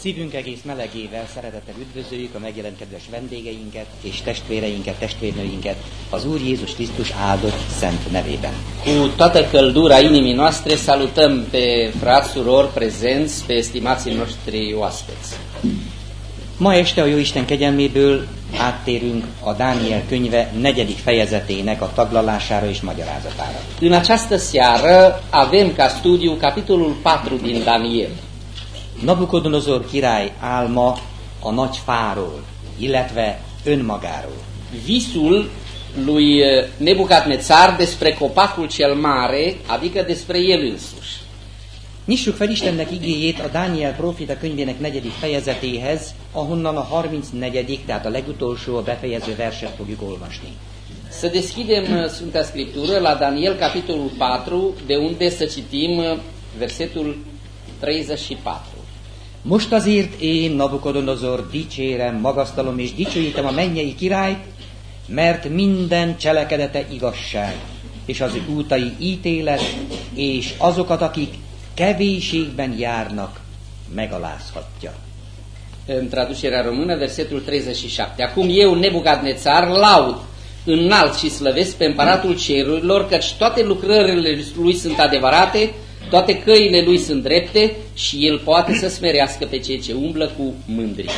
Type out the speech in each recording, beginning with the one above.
Szívünk egész melegével szeretettel üdvözöljük a megjelent kedves vendégeinket és testvéreinket, testvérnőinket az Úr Jézus Krisztus áldott szent nevében. Cu toată căldura inimii noastre salutăm pe frați, surori prezenți, pe estimații noștri oaspeți. Ma este a Jóisten kegyelméből áttérünk a Dániel könyve negyedik fejezetének a taglalására és magyarázatára. În această seară avem ca studiu capitolul 4 din Daniel. Nabukodonozor király álma a nagy fáról, illetve önmagáról. Visul lui Nebucadnețar despre copacul cel mare, adică despre el însuși. Nyissuk fel Istennek igéjét a Dániel profita könyvének negyedik fejezetéhez, ahonnan a 34. tehát a legutolsó, a befejező verset fogjuk olvasni. Să deschidem uh, Sfânta Scriptură la Daniel, capitolul 4, de unde să citim uh, versetul 34. Most azért én, Nabukodonozor, dicsérem, magasztalom és dicsőítem a mennyei királyt, mert minden cselekedete igazság, és az útai ítélet, és azokat, akik kevéségben járnak, megalázhatja. În traducerea română, versetul 37. Acum eu, Nebucadnețar, laud, înalt și slăvesc pe împăratul cerurilor, căci toate lucrările lui sunt adevărate, toate căile lui sunt drepte și el poate să smerească pe cei ce umblă cu mândrie.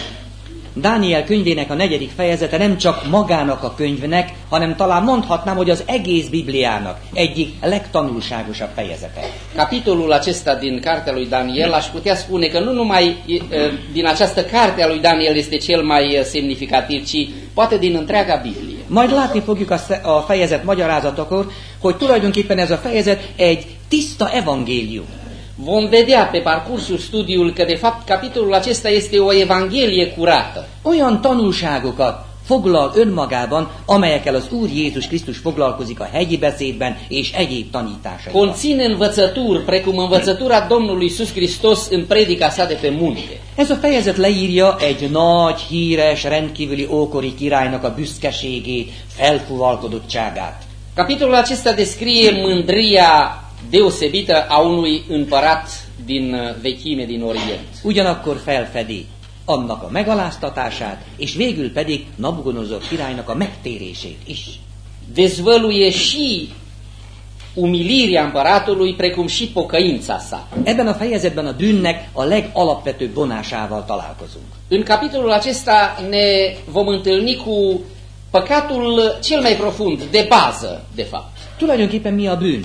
Dániel könyvének a negyedik fejezete nem csak magának a könyvnek, hanem talán mondhatnám, hogy az egész Bibliának egyik legtanulságosabb fejezete. Capitolul acesta din cartea lui Daniel aș putea spune că nu numai e, din această carte a lui Daniel este cel mai e, semnificativ, ci poate din întreaga Biblie. Majd látni fogjuk a fejezet magyarázatokor, hogy tulajdonképpen ez a fejezet egy tiszta evangélium. Vom vedea pe parcursul studiul că de fapt capitolul acesta este o evanghelie curată. Olyan tanulságokat foglal önmagában, amelyekkel az Úr Jézus Krisztus foglalkozik a hegyi beszédben és egyéb tanításaiban. Conține învățături precum învățătura Domnului Iisus Hristos în predica sa de pe munte. Ez a fejezet leírja egy nagy, híres, rendkívüli ókori királynak a büszkeségét, felfuvalkodottságát. Capitolul acesta descrie mândria deosebită a unui împărat din uh, vechime din Orient. Ugyanakkor felfedi annak a megaláztatását, és végül pedig Nabugonozor királynak a megtérését is. Dezvăluie și umilirea împăratului precum și pocăința sa. Ebben a fejezetben a bűnnek a legalapvetőbb vonásával találkozunk. În capitolul acesta ne vom întâlni cu păcatul cel mai profund, de bază, de fapt. Tulajdonképpen mi a bűn?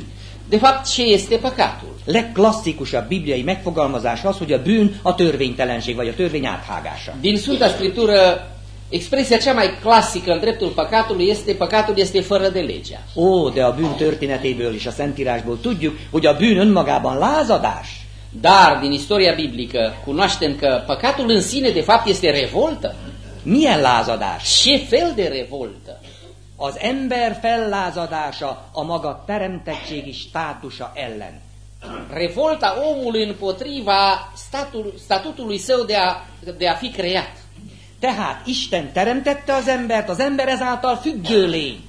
De fapt, ce este păcatul? Legklasszikusabb bibliai megfogalmazás az, hogy a bűn a törvénytelenség, vagy a törvény áthágása. Din Sfânta Scriptură, expresia cea mai clasică în dreptul păcatului este păcatul este fără de legea. Ó, de a bűn történetéből és a Szentírásból tudjuk, hogy a bűn önmagában lázadás. Dar din istoria biblică cunoaștem că păcatul în sine de fapt este revoltă. Milyen lázadás? Ce fel de revoltă? Az ember fellázadása a maga teremtettségi státusa ellen. Revolta omului împotriva statul, statutului său de a, de a fi creat. Tehát Isten teremtette az embert, az ember ezáltal függő lény.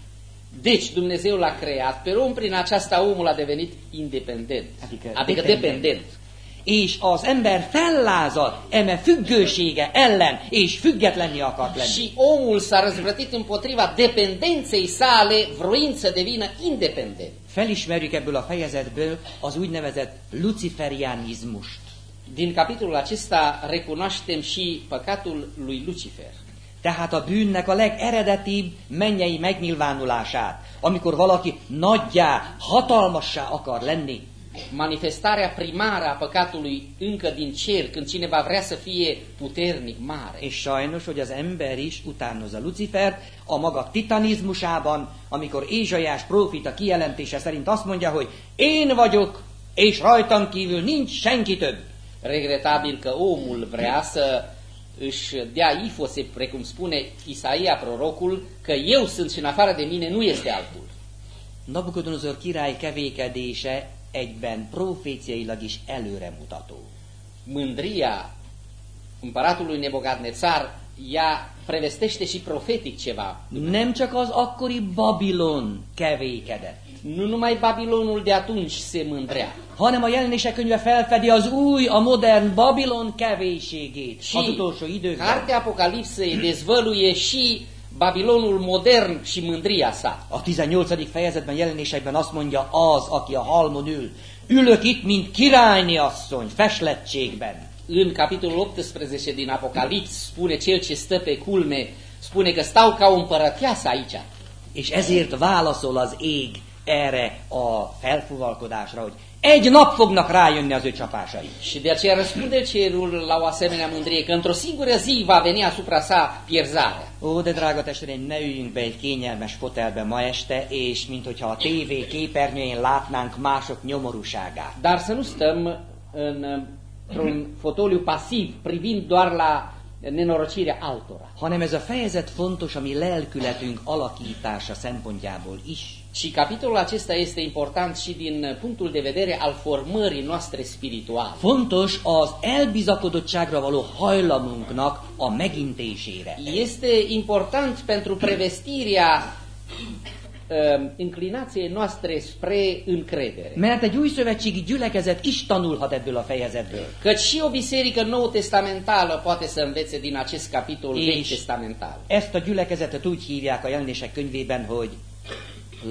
Deci Dumnezeu l-a creat pe om, prin aceasta omul a devenit independent, Adică adică dependent. dependent. És az ember fellázad eme függősége ellen, és függetlenni akart lenni. Și omul s-a răzvrătit împotriva dependenței sale, vroind să devină independent. Felismerjük ebből a fejezetből az úgynevezett luciferianizmust. Din capitolul acesta recunoaștem și păcatul lui Lucifer. Tehát a bűnnek a legeredetibb mennyei megnyilvánulását, amikor valaki nagyjá, hatalmassá akar lenni. Manifestarea primară a păcatului încă din cer, când cineva vrea să fie puternic, mare. És sajnos, hogy az ember is utánozza Lucifert a maga titanizmusában, amikor Ézsaiás prófita kijelentése szerint azt mondja, hogy én vagyok, és rajtam kívül nincs senki több. Regretabil că omul vrea să își dea ifose, precum spune Isaia prorocul, că eu sunt și în afară de mine nu este altul. Nabukodonozor király kevékedése egyben proféciailag is előremutató. Mândria împăratului Nebucadnețar ea prevestește și profetic ceva. Nem csak az akkori Babilon kevékedett, Nu numai Babilonul de atunci se mândrea, hanem a jelenések könyve felfedi az új, a modern Babilon kevéségét Și az utolsó időkben. cartea Apocalipsei dezvăluie și Babilonul modern și mândria sa. A 18. fejezetben jelenésekben azt mondja az, aki a halmon ül. Ülök itt, mint királyni asszony, feslettségben. În capitolul 18 din Apocalips spune cel ce stă pe culme, spune că stau ca o împărăteasă aici. És ezért válaszol az ég erre a felfuvalkodásra, hogy egy nap fognak rájönni az ő csapásai. Și de aceea răspunde cerul la o asemenea mândrie, că într-o singură zi va veni asupra sa pierzarea. Ó, de drága testvéreim, ne üljünk be egy kényelmes fotelbe ma este, és mint hogyha a tévé képernyőjén látnánk mások nyomorúságát. Dar să nu stăm în, într-un fotoliu pasiv, privind doar la nenorocirea altora. hanem ez a fejezet fontos a mi lelkületünk alakítása szempontjából is. Și capitolul acesta este important și din punctul de vedere al formării noastre spirituale. Fontos az elbizakodottságra való hajlamunknak a megintésére. Este important pentru prevestirea uh, inclinației noastre spre încredere. Mert egy új szövetségi gyülekezet is tanulhat ebből a fejezetből. Căci și o biserică nou testamentală poate să învețe din acest capitol És vechi testamental. ezt a gyülekezetet úgy hívják a jelenések könyvében, hogy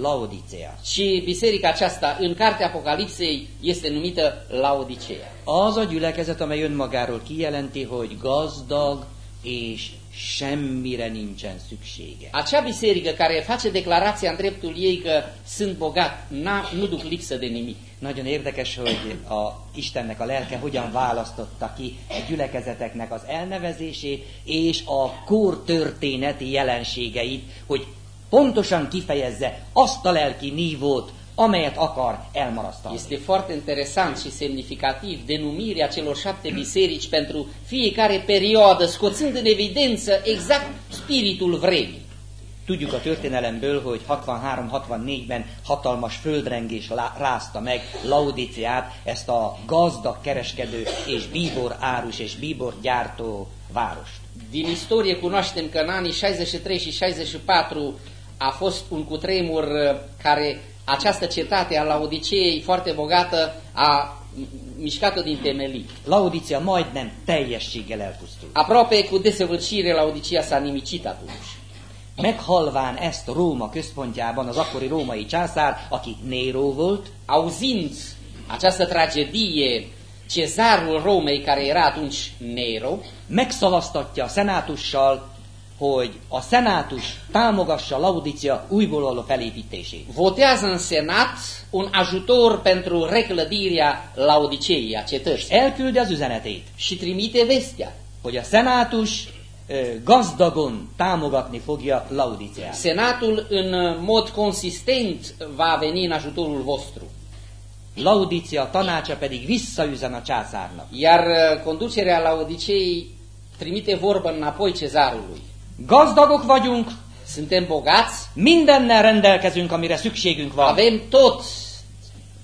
Laodicea. Și biserica aceasta, în cartea Apocalipsei, este numită Laodicea. Az a gyülekezet, amely önmagáról kijelenti, hogy gazdag és semmire nincsen szüksége. Acea biserică care face declarația în dreptul ei că sunt bogat, nu duc lipsă de nimic. Nagyon érdekes, hogy a Istennek a lelke hogyan választotta ki a gyülekezeteknek az elnevezését és a kor történeti jelenségeit, hogy pontosan kifejezze azt a lelki nívót, amelyet akar elmarasztalni. Este foarte interesant și semnificativ denumirea celor șapte biserici pentru fiecare perioadă, scoțând în evidență exact spiritul vremii. Tudjuk a történelemből, hogy 63-64-ben hatalmas földrengés rázta meg Laodiciát, ezt a gazdag kereskedő és bíbor árus és bíbor gyártó várost. Din istorie cunoaștem că în anii 63 și 64 a fost un cutremur uh, care această cetate a Laodiceei foarte bogată a mișcat-o din temelii. Laodicea majdnem teljességgel elpusztult. Aproape cu desăvârșire Laodicea s-a nimicit atunci. Meghalván ezt Róma központjában az akkori római császár, aki Néró volt, Auzind această tragedie, cezarul Romei, care era atunci Nero, megszavaztatja a szenátussal, hogy a szenátus támogassa Laodicea újból való felépítését. votează în Senat un ajutor pentru reclădirea Laodiceei, a cetății, Elküldi az üzenetét, și trimite vestea. hogy a szenátus ö, gazdagon támogatni fogja Laodiceát. Senatul în mod consistent va veni în ajutorul vostru. Laodicea tanácsa pedig visszaüzen a császárnak. Iar conducerea Laodiceei trimite vorbă înapoi cezarului. Gazdagok vagyunk, Suntem bogați, mindennel rendelkezünk, amire szükségünk van. avem tot,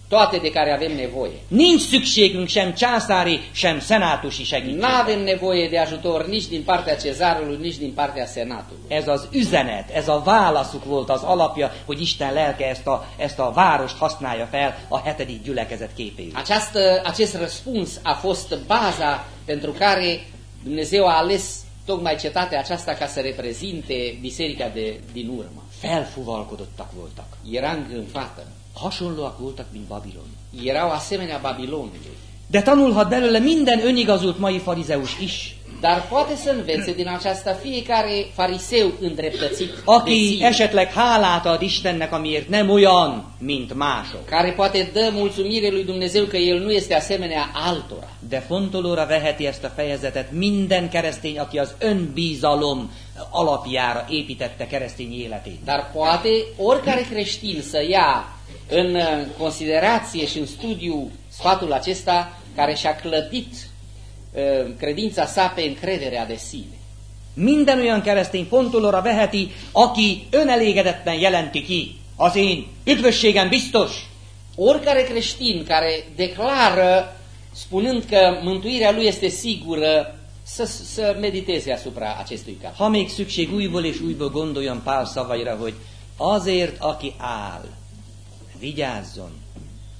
toate de care avem nevoie. Nincs szükségünk sem császári, sem szenátusi segítségre. avem nevoie de ajutor nici din partea cezarului, nici din partea senatului. Ez az üzenet, ez a válaszuk volt az alapja, hogy Isten lelke ezt a, ezt a várost használja fel a hetedik gyülekezet képéül. Această, acest răspuns a fost baza pentru care Dumnezeu a ales tocmai cetatea aceasta ca să reprezinte biserica de, din urmă. Felfuvalkodottak voltak. Era îngânfată. Hasonlóak voltak, mint Babilon. Erau asemenea Babilonului. De tanulhat belőle minden önigazult mai farizeus is, Dar poate să învețe din aceasta fiecare fariseu îndreptățit de aki sine, esetleg hálát ad Istennek, amiért nem olyan, mint mások. care poate dă mulțumire lui Dumnezeu că el nu este asemenea altora. De fontolóra veheti ezt a fejezetet minden keresztény, aki az önbizalom alapjára építette keresztény életét. Dar poate oricare creștin să ia în uh, considerație și în studiu sfatul acesta care și-a clădit uh, credința sa pe încrederea de sine. Minden olyan keresztény fontolóra veheti, aki önelégedetten jelenti ki, az én üdvösségem biztos, Oricare creștin care declară spunând că mântuirea lui este sigură, să, să mediteze asupra acestui capitol. Ha még szükség újból és újból gondoljon Pál szavaira, hogy azért, aki áll, vigyázzon,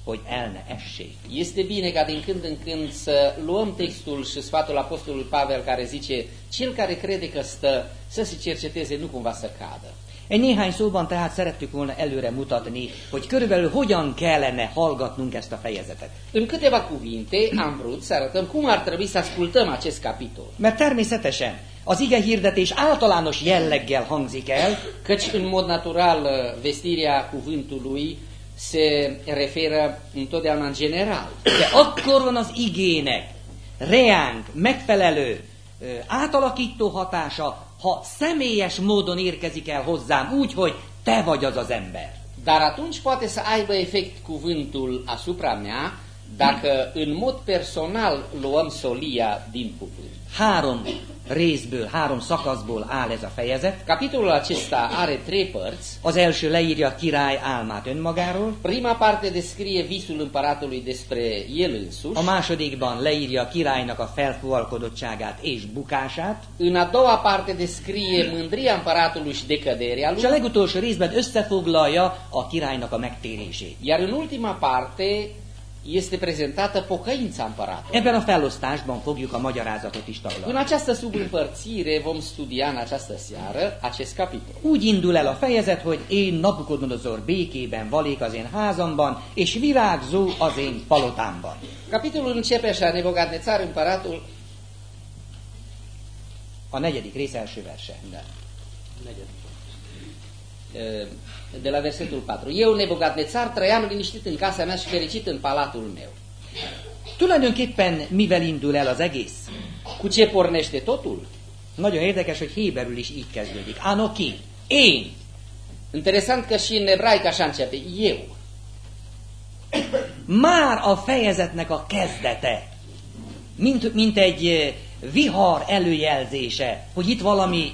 hogy el ne essék. Este bine ca din când în când să luăm textul și sfatul Apostolului Pavel care zice cel care crede că stă să se cerceteze, nu cumva să cadă. Egy néhány szóban tehát szerettük volna előre mutatni, hogy körülbelül hogyan kellene hallgatnunk ezt a fejezetet. În câteva cuvinte am vrut să arătăm cum ar trebui să ascultăm acest capitol. Mert természetesen az ige hirdetés általános jelleggel hangzik el, Căci în mod natural vestirea cuvântului se referă întotdeauna în general. de akkor van az igének reánk megfelelő átalakító hatása, ha személyes módon érkezik el hozzám úgy, hogy te vagy az az ember. Dar atunci poate să aibă efect cuvântul asupra mea dacă în mod personal luăm solia din cuvânt. Három részből, három szakaszból áll ez a fejezet. Capitolul acesta are trei părți. Az első leírja a király álmát önmagáról, Prima parte descrie visul împăratului despre el însuși. a másodikban leírja a királynak a felfuvalkodottságát és bukását, În a doua parte descrie mândria împăratului și decăderea és a lui. legutolsó részben összefoglalja a királynak a megtérését. Iar în ultima parte este prezentată pocăința împăratului. Ebben a felosztásban fogjuk a magyarázatot is În taglalni. această subîmpărțire vom studia în această seară acest capitol. Úgy indul el a fejezet, hogy én Nabukodonozor békében valék az én házamban, és virágzó az én palotámban. Capitolul începe așa, Nebucadnețar, împăratul, A negyedik rész első verse. Da. De la versetul 4. Eu, Nebucadnețar, trăiam liniștit în casa mea și fericit în palatul meu. Tulajdonképpen mivel indul el az egész? Cu ce pornește totul? Nagyon érdekes, hogy Héberül is így kezdődik. Anoki, én. Interesant că și în ebraic așa începe. Eu. Már a fejezetnek a kezdete, mint, mint egy eh, vihar előjelzése, hogy itt valami,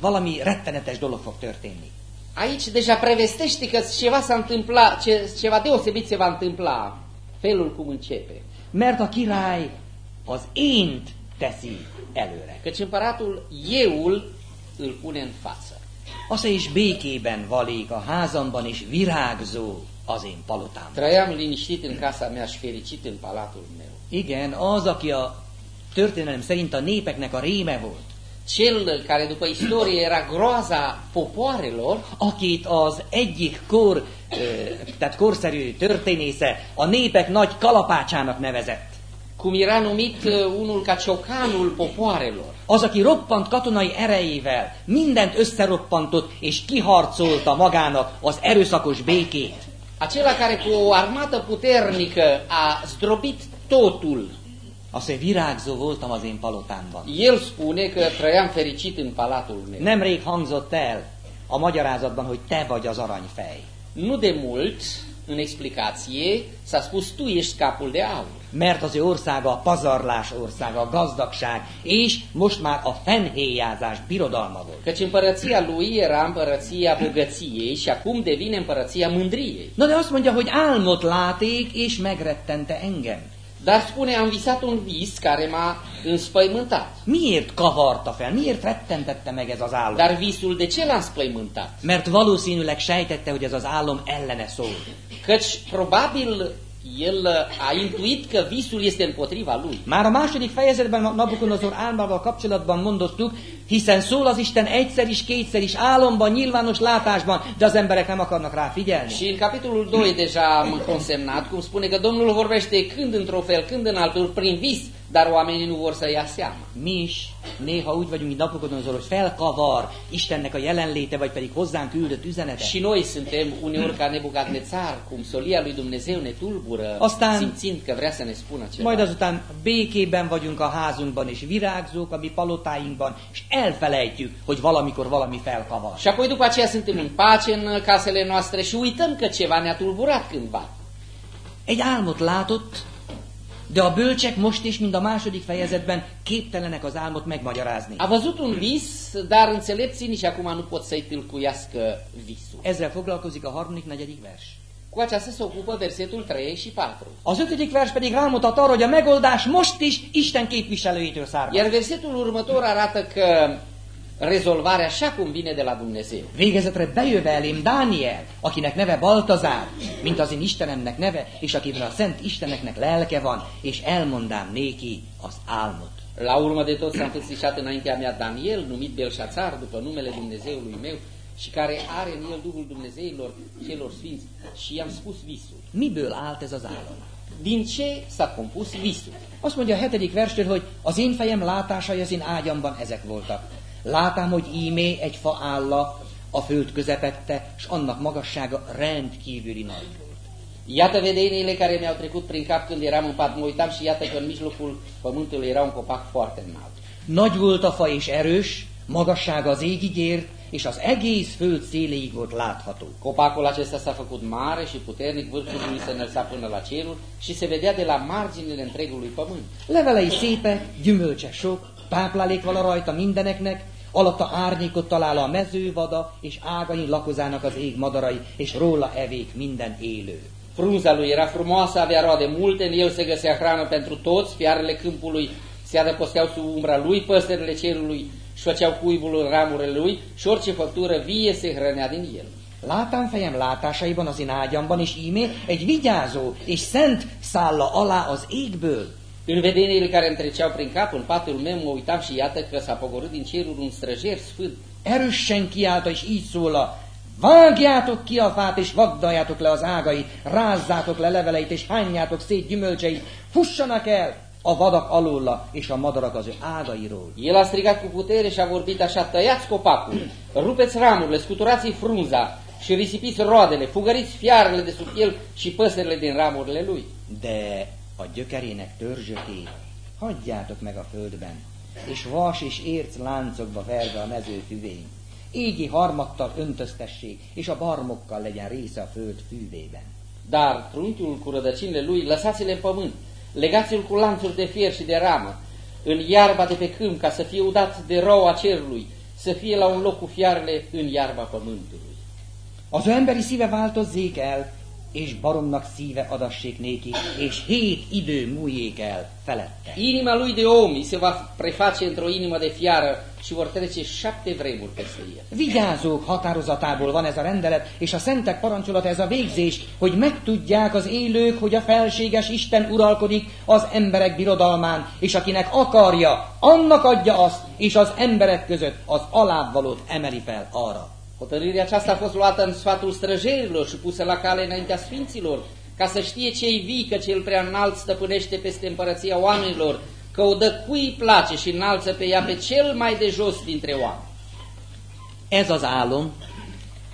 valami rettenetes dolog fog történni. Aici deja prevestește că ceva s-a întâmplat, ce, ceva deosebit se va întâmpla. Felul cum începe. Mert a király az ént teszi előre. Căci împăratul euul îl pune în față. Az is békében valék a házamban, és virágzó az én palotám. Trăiam liniștit în casa mea și fericit în palatul meu. Igen, az, aki a történelem szerint a népeknek a réme volt, Cel care după istorie era groaza popoarelor, akit az egyik kor, ö, tehát korszerű történésze a népek nagy kalapácsának nevezett. cum era numit uh, unul ca ciocanul popoarelor. Az, aki roppant katonai erejével mindent összeroppantott és kiharcolta magának az erőszakos békét. Acela care cu o armată puternică a zdrobit totul. Azt mondja, virágzó voltam az én palotámban. El spune că trăiam fericit în palatul meu. Nemrég hangzott el a magyarázatban, hogy te vagy az aranyfej. Nu de mult, în explicație, s-a spus tu ești capul de aur. Mert az ő országa a pazarlás országa, a gazdagság, és most már a fenhéjázás birodalma volt. Căci împărăția lui era împărăția bogăției și acum devine împărăția mândriei. Na de azt mondja, hogy álmot láték, és megrettente engem. Dar spune, am visat un vis care m-a înspăimântat. Miért kavarta fel? Miért rettentette meg ez az álom? Dar visul de ce l-a înspăimântat? Mert valószínűleg sejtette, hogy ez az álom ellene szól. Căci probabil el a intuit că visul este împotriva lui. Már a második fejezetben Nabukodonozor álmával kapcsolatban mondottuk, hiszen szól az Isten egyszer is, kétszer is, álomban, nyilvános látásban, de az emberek nem akarnak rá figyelni. Și în capitolul 2 deja am consemnat, cum spune că Domnul vorbește când într-un fel, când în altul, prin vis, dar oamenii nu vor să ia seama. Mi is néha úgy vagyunk, mint Nabukodonozor, hogy felkavar Istennek a jelenléte, vagy pedig hozzánk küldött üzenete. Și noi suntem uneori ca Nebucadnețar, cum solia lui Dumnezeu ne tulbură, Aztán- simțind că vrea să ne spună ceva. Majd azután békében vagyunk a házunkban, és virágzók a mi palotáinkban, és elfelejtjük, hogy valamikor valami felkavar. Și apoi după aceea suntem în pace în casele noastre și uităm că ceva ne-a tulburat cândva. Egy álmot látott, de a bölcsek most is, mint a második fejezetben, képtelenek az álmot megmagyarázni. A văzut un vis, dar înțelepții nici acum nu pot să-i tâlcuiască visul. Ezzel foglalkozik a harmadik, negyedik vers. Cu aceasta se ocupă versetul 3 și 4. Az ötödik vers pedig rámutat arra, hogy a megoldás most is Isten képviselőitől származik. Iar versetul următor arată că rezolvarea așa cum vine de la Dumnezeu. Végezetre bejöve elém Dániel, akinek neve Baltazár, mint az én Istenemnek neve, és akiben a Szent Isteneknek lelke van, és elmondám néki az álmot. La urmă de tot s-a înfățișat înaintea mea Daniel, numit Belșațar, după numele Dumnezeului meu, și care are în el Duhul Dumnezeilor celor sfinți. Și i-am spus visul. Miből állt ez az álom? Din ce s-a compus visul? Azt mondja a hetedik verstől, hogy az én fejem látásai az én ágyamban ezek voltak. Látám, hogy ímé egy fa álla a föld közepette, és annak magassága rendkívüli nagy volt. Iată vedeniile care mi-au trecut prin cap când eram în pat. Mă uitam și iată că în mijlocul pământului era un copac foarte înalt. Nagy volt a fa és erős, magassága az égig ért, és az egész föld széléig volt látható. Copacul acesta s-a făcut mare și puternic, vârful lui se înălța până la cerul și se vedea de la marginile întregului pământ. Levelei szépek, gyümölcse sok, táplálék vala rajta mindeneknek, alatta árnyékot talál a mezővada, és ágain lakozának az ég madarai, és róla evék minden élő. Frunza lui era frumoasă, avea roade multe, în el se găsea hrană pentru toți, fiarele câmpului se adăposteau sub umbra lui, păsările cerului și făceau cuibul în ramurile lui și orice făptură vie se hrănea din el. Látám fejem látásaiban az én ágyamban, és íme egy vigyázó és szent szálla alá az égből. În vedeniile care îmi treceau prin cap, în patul meu, mă uitam și iată că s-a pogorât din cerul un străjer sfânt. Erősen kiálta, és így szól Vágjátok ki a fát, és vagdaljátok le az ágait, rázzátok le leveleit, és hányjátok szét gyümölcseit, fussanak el a vadak alóla, és a madarak az ő ágairól. El a strigat cu putere și a vorbit așa, tăiați copacul, rupeți ramurile, scuturați frunza și risipiți roadele, fugăriți fiarele de sub el și păsările din ramurile lui. De a gyökerének törzsökét hagyjátok meg a földben, és vas és érc láncokba verve a mező füvény. Égi harmattal öntöztessék, és a barmokkal legyen része a föld fűvében. Dar trunchiul cu rădăcinile lui lăsați-le în pământ, legați-l cu lanțuri de fier și de ramă, în iarba de pe câmp, ca să fie udat de roa cerului, să fie la un loc cu fiarele în iarba pământului. Az emberi szíve változzék el, és baromnak szíve adassék néki, és hét idő múljék el felette. Inima lui de om se va preface într-o inimă de fiară și vor trece șapte vremuri peste el. Vigyázók határozatából van ez a rendelet, és a szentek parancsolata ez a végzés, hogy megtudják az élők, hogy a felséges Isten uralkodik az emberek birodalmán, és akinek akarja, annak adja azt, és az emberek között az alábbvalót emeli fel arra. Hotărârea aceasta a fost luată în sfatul străjerilor și pusă la cale înaintea sfinților, ca să știe cei vii că cel prea înalt stăpânește peste împărăția oamenilor, că o dă cui îi place și înalță pe ea pe cel mai de jos dintre oameni. Ez az álom,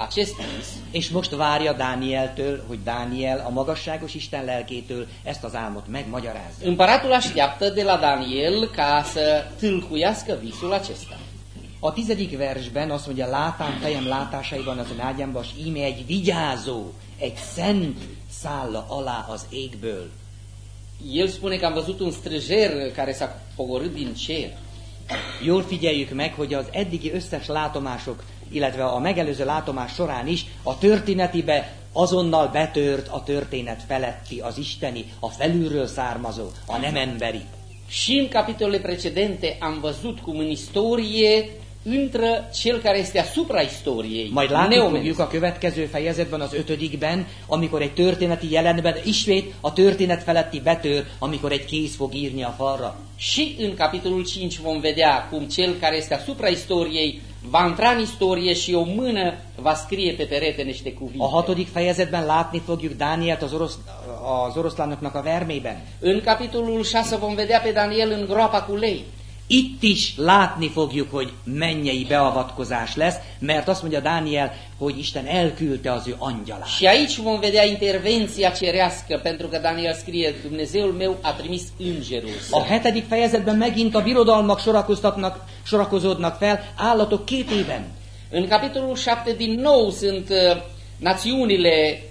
Acest vis, és most várja Dánieltől, hogy Dániel a magasságos Isten lelkétől ezt az álmot megmagyarázza. împăratul așteaptă de la Daniel ca să tâlcuiască visul acesta. A tizedik versben azt mondja, látám fejem látásaiban az ön ágyamban, és íme egy vigyázó, egy szent szálla alá az égből. El spune că am văzut un străjer care s-a pogorât din cer. Jól figyeljük meg, hogy az eddigi összes látomások, illetve a megelőző látomás során is a történetibe azonnal betört a történet feletti, az isteni, a felülről származó, a nem emberi. Și în capitolele precedente am văzut cum în istorie intră cel care este asupra istoriei, Majd látni fogjuk a következő fejezetben, az ötödikben, amikor egy történeti jelenetben ismét a történet feletti betör, amikor egy kéz fog írni a falra. Și în capitolul 5 vom vedea cum cel care este asupra istoriei va intra în istorie și o mână va scrie pe perete niște cuvinte. A hatodik fejezetben látni fogjuk Dánielt az, orosz, az oroszlánoknak a vermében. În capitolul 6 vom vedea pe Daniel în groapa cu lei. Itt is látni fogjuk, hogy mennyei beavatkozás lesz, mert azt mondja Dániel, hogy Isten elküldte az ő angyalát. Și aici vom vedea intervenția cerească, pentru că Daniel scrie, Dumnezeul meu a trimis îngerul A hetedik fejezetben megint a birodalmak sorakoztatnak, sorakozódnak fel állatok képében. În capitolul 7 din nou sunt uh, națiunile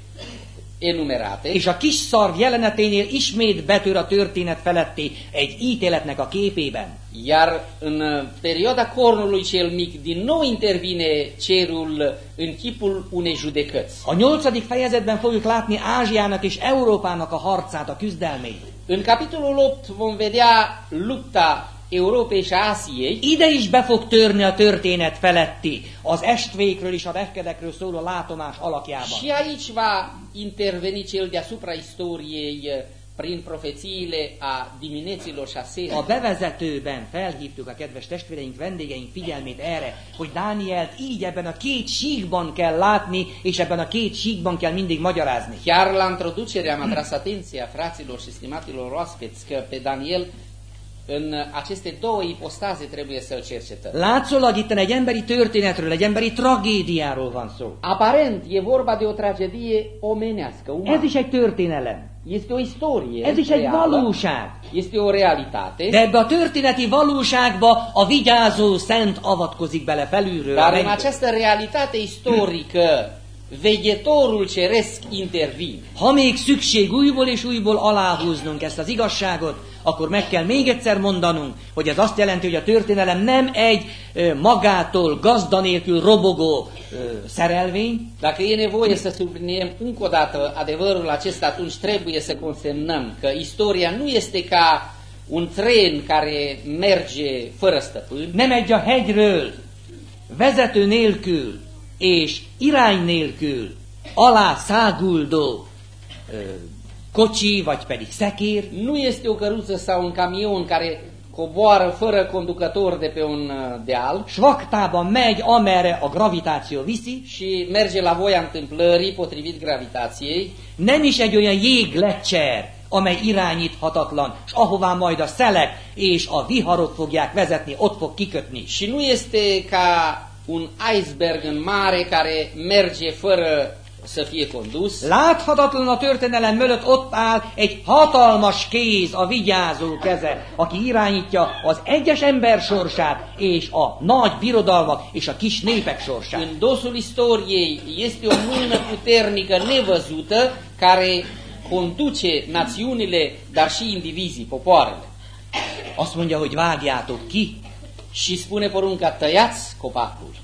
enumerate. És a kis szarv jeleneténél ismét betör a történet feletti egy ítéletnek a képében. Iar în uh, perioada cornului cel mic, din nou intervine cerul în chipul unei judecăți. A nyolcadik fejezetben fogjuk látni Ázsiának és Európának a harcát, a küzdelmét. În capitolul 8 vom vedea lupta Europei și a Asiei. Ide is be fog törni a történet feletti, az estvékről és a refkedekről szóló látomás alakjában. Și aici va interveni cel deasupra istoriei uh, prin profețiile a dimineților și a A serii. bevezetőben felhívtuk a kedves testvéreink, vendégeink figyelmét erre, hogy Dánielt így ebben a két síkban kell látni, és ebben a két síkban kell mindig magyarázni. Chiar la introducere am atras atenția fraților și stimatilor oaspeți că pe Daniel în aceste două ipostaze trebuie să-l cercetăm. Látszólag itt egy emberi történetről, egy emberi tragédiáról van szó. Aparent e vorba de o tragedie omenească, Ez umană. is egy történelem. Este o istorie Ez is egy valóság. este o realitate, De ebbe a történeti valóságba a vigyázó szent avatkozik bele felülről. dar în această realitate istorică veghetorul ceresc intervine. Ha még szükség újból és újból aláhúznunk ezt az igazságot, akkor meg kell még egyszer mondanunk, hogy ez azt jelenti, hogy a történelem nem egy magától, gazda nélkül robogó szerelvény, Dacă e nevoie să subliniem încă o dată adevărul acesta, atunci trebuie să consemnăm că istoria nu este ca un tren care merge fără stăpân, nem egy a hegyről, vezető nélkül és irány nélkül alá száguldó ö, kocsi, vagy pedig szekér, nu este o căruță sau un camion care coboară fără conducător de pe un uh, deal. Svakhtában megy, amerre a gravitáció viszi, și merge la voia întâmplării potrivit gravitației, nem is egy olyan jéglecser, amely irányíthatatlan, és ahová majd a szelek és a viharok fogják vezetni, ott fog kikötni. Și nu este ca un iceberg în mare care merge fără să fie condus, Láthatatlan a történelem mögött ott áll egy hatalmas kéz, a vigyázó keze, aki irányítja az egyes ember sorsát, és a nagy birodalmak és a kis népek sorsát. în dosul istoriei este o mână puternică nevăzută care conduce națiunile, dar și indivizii, popoarele. Azt mondja, hogy vágjátok ki. Și spune porunca, tăiați copacul.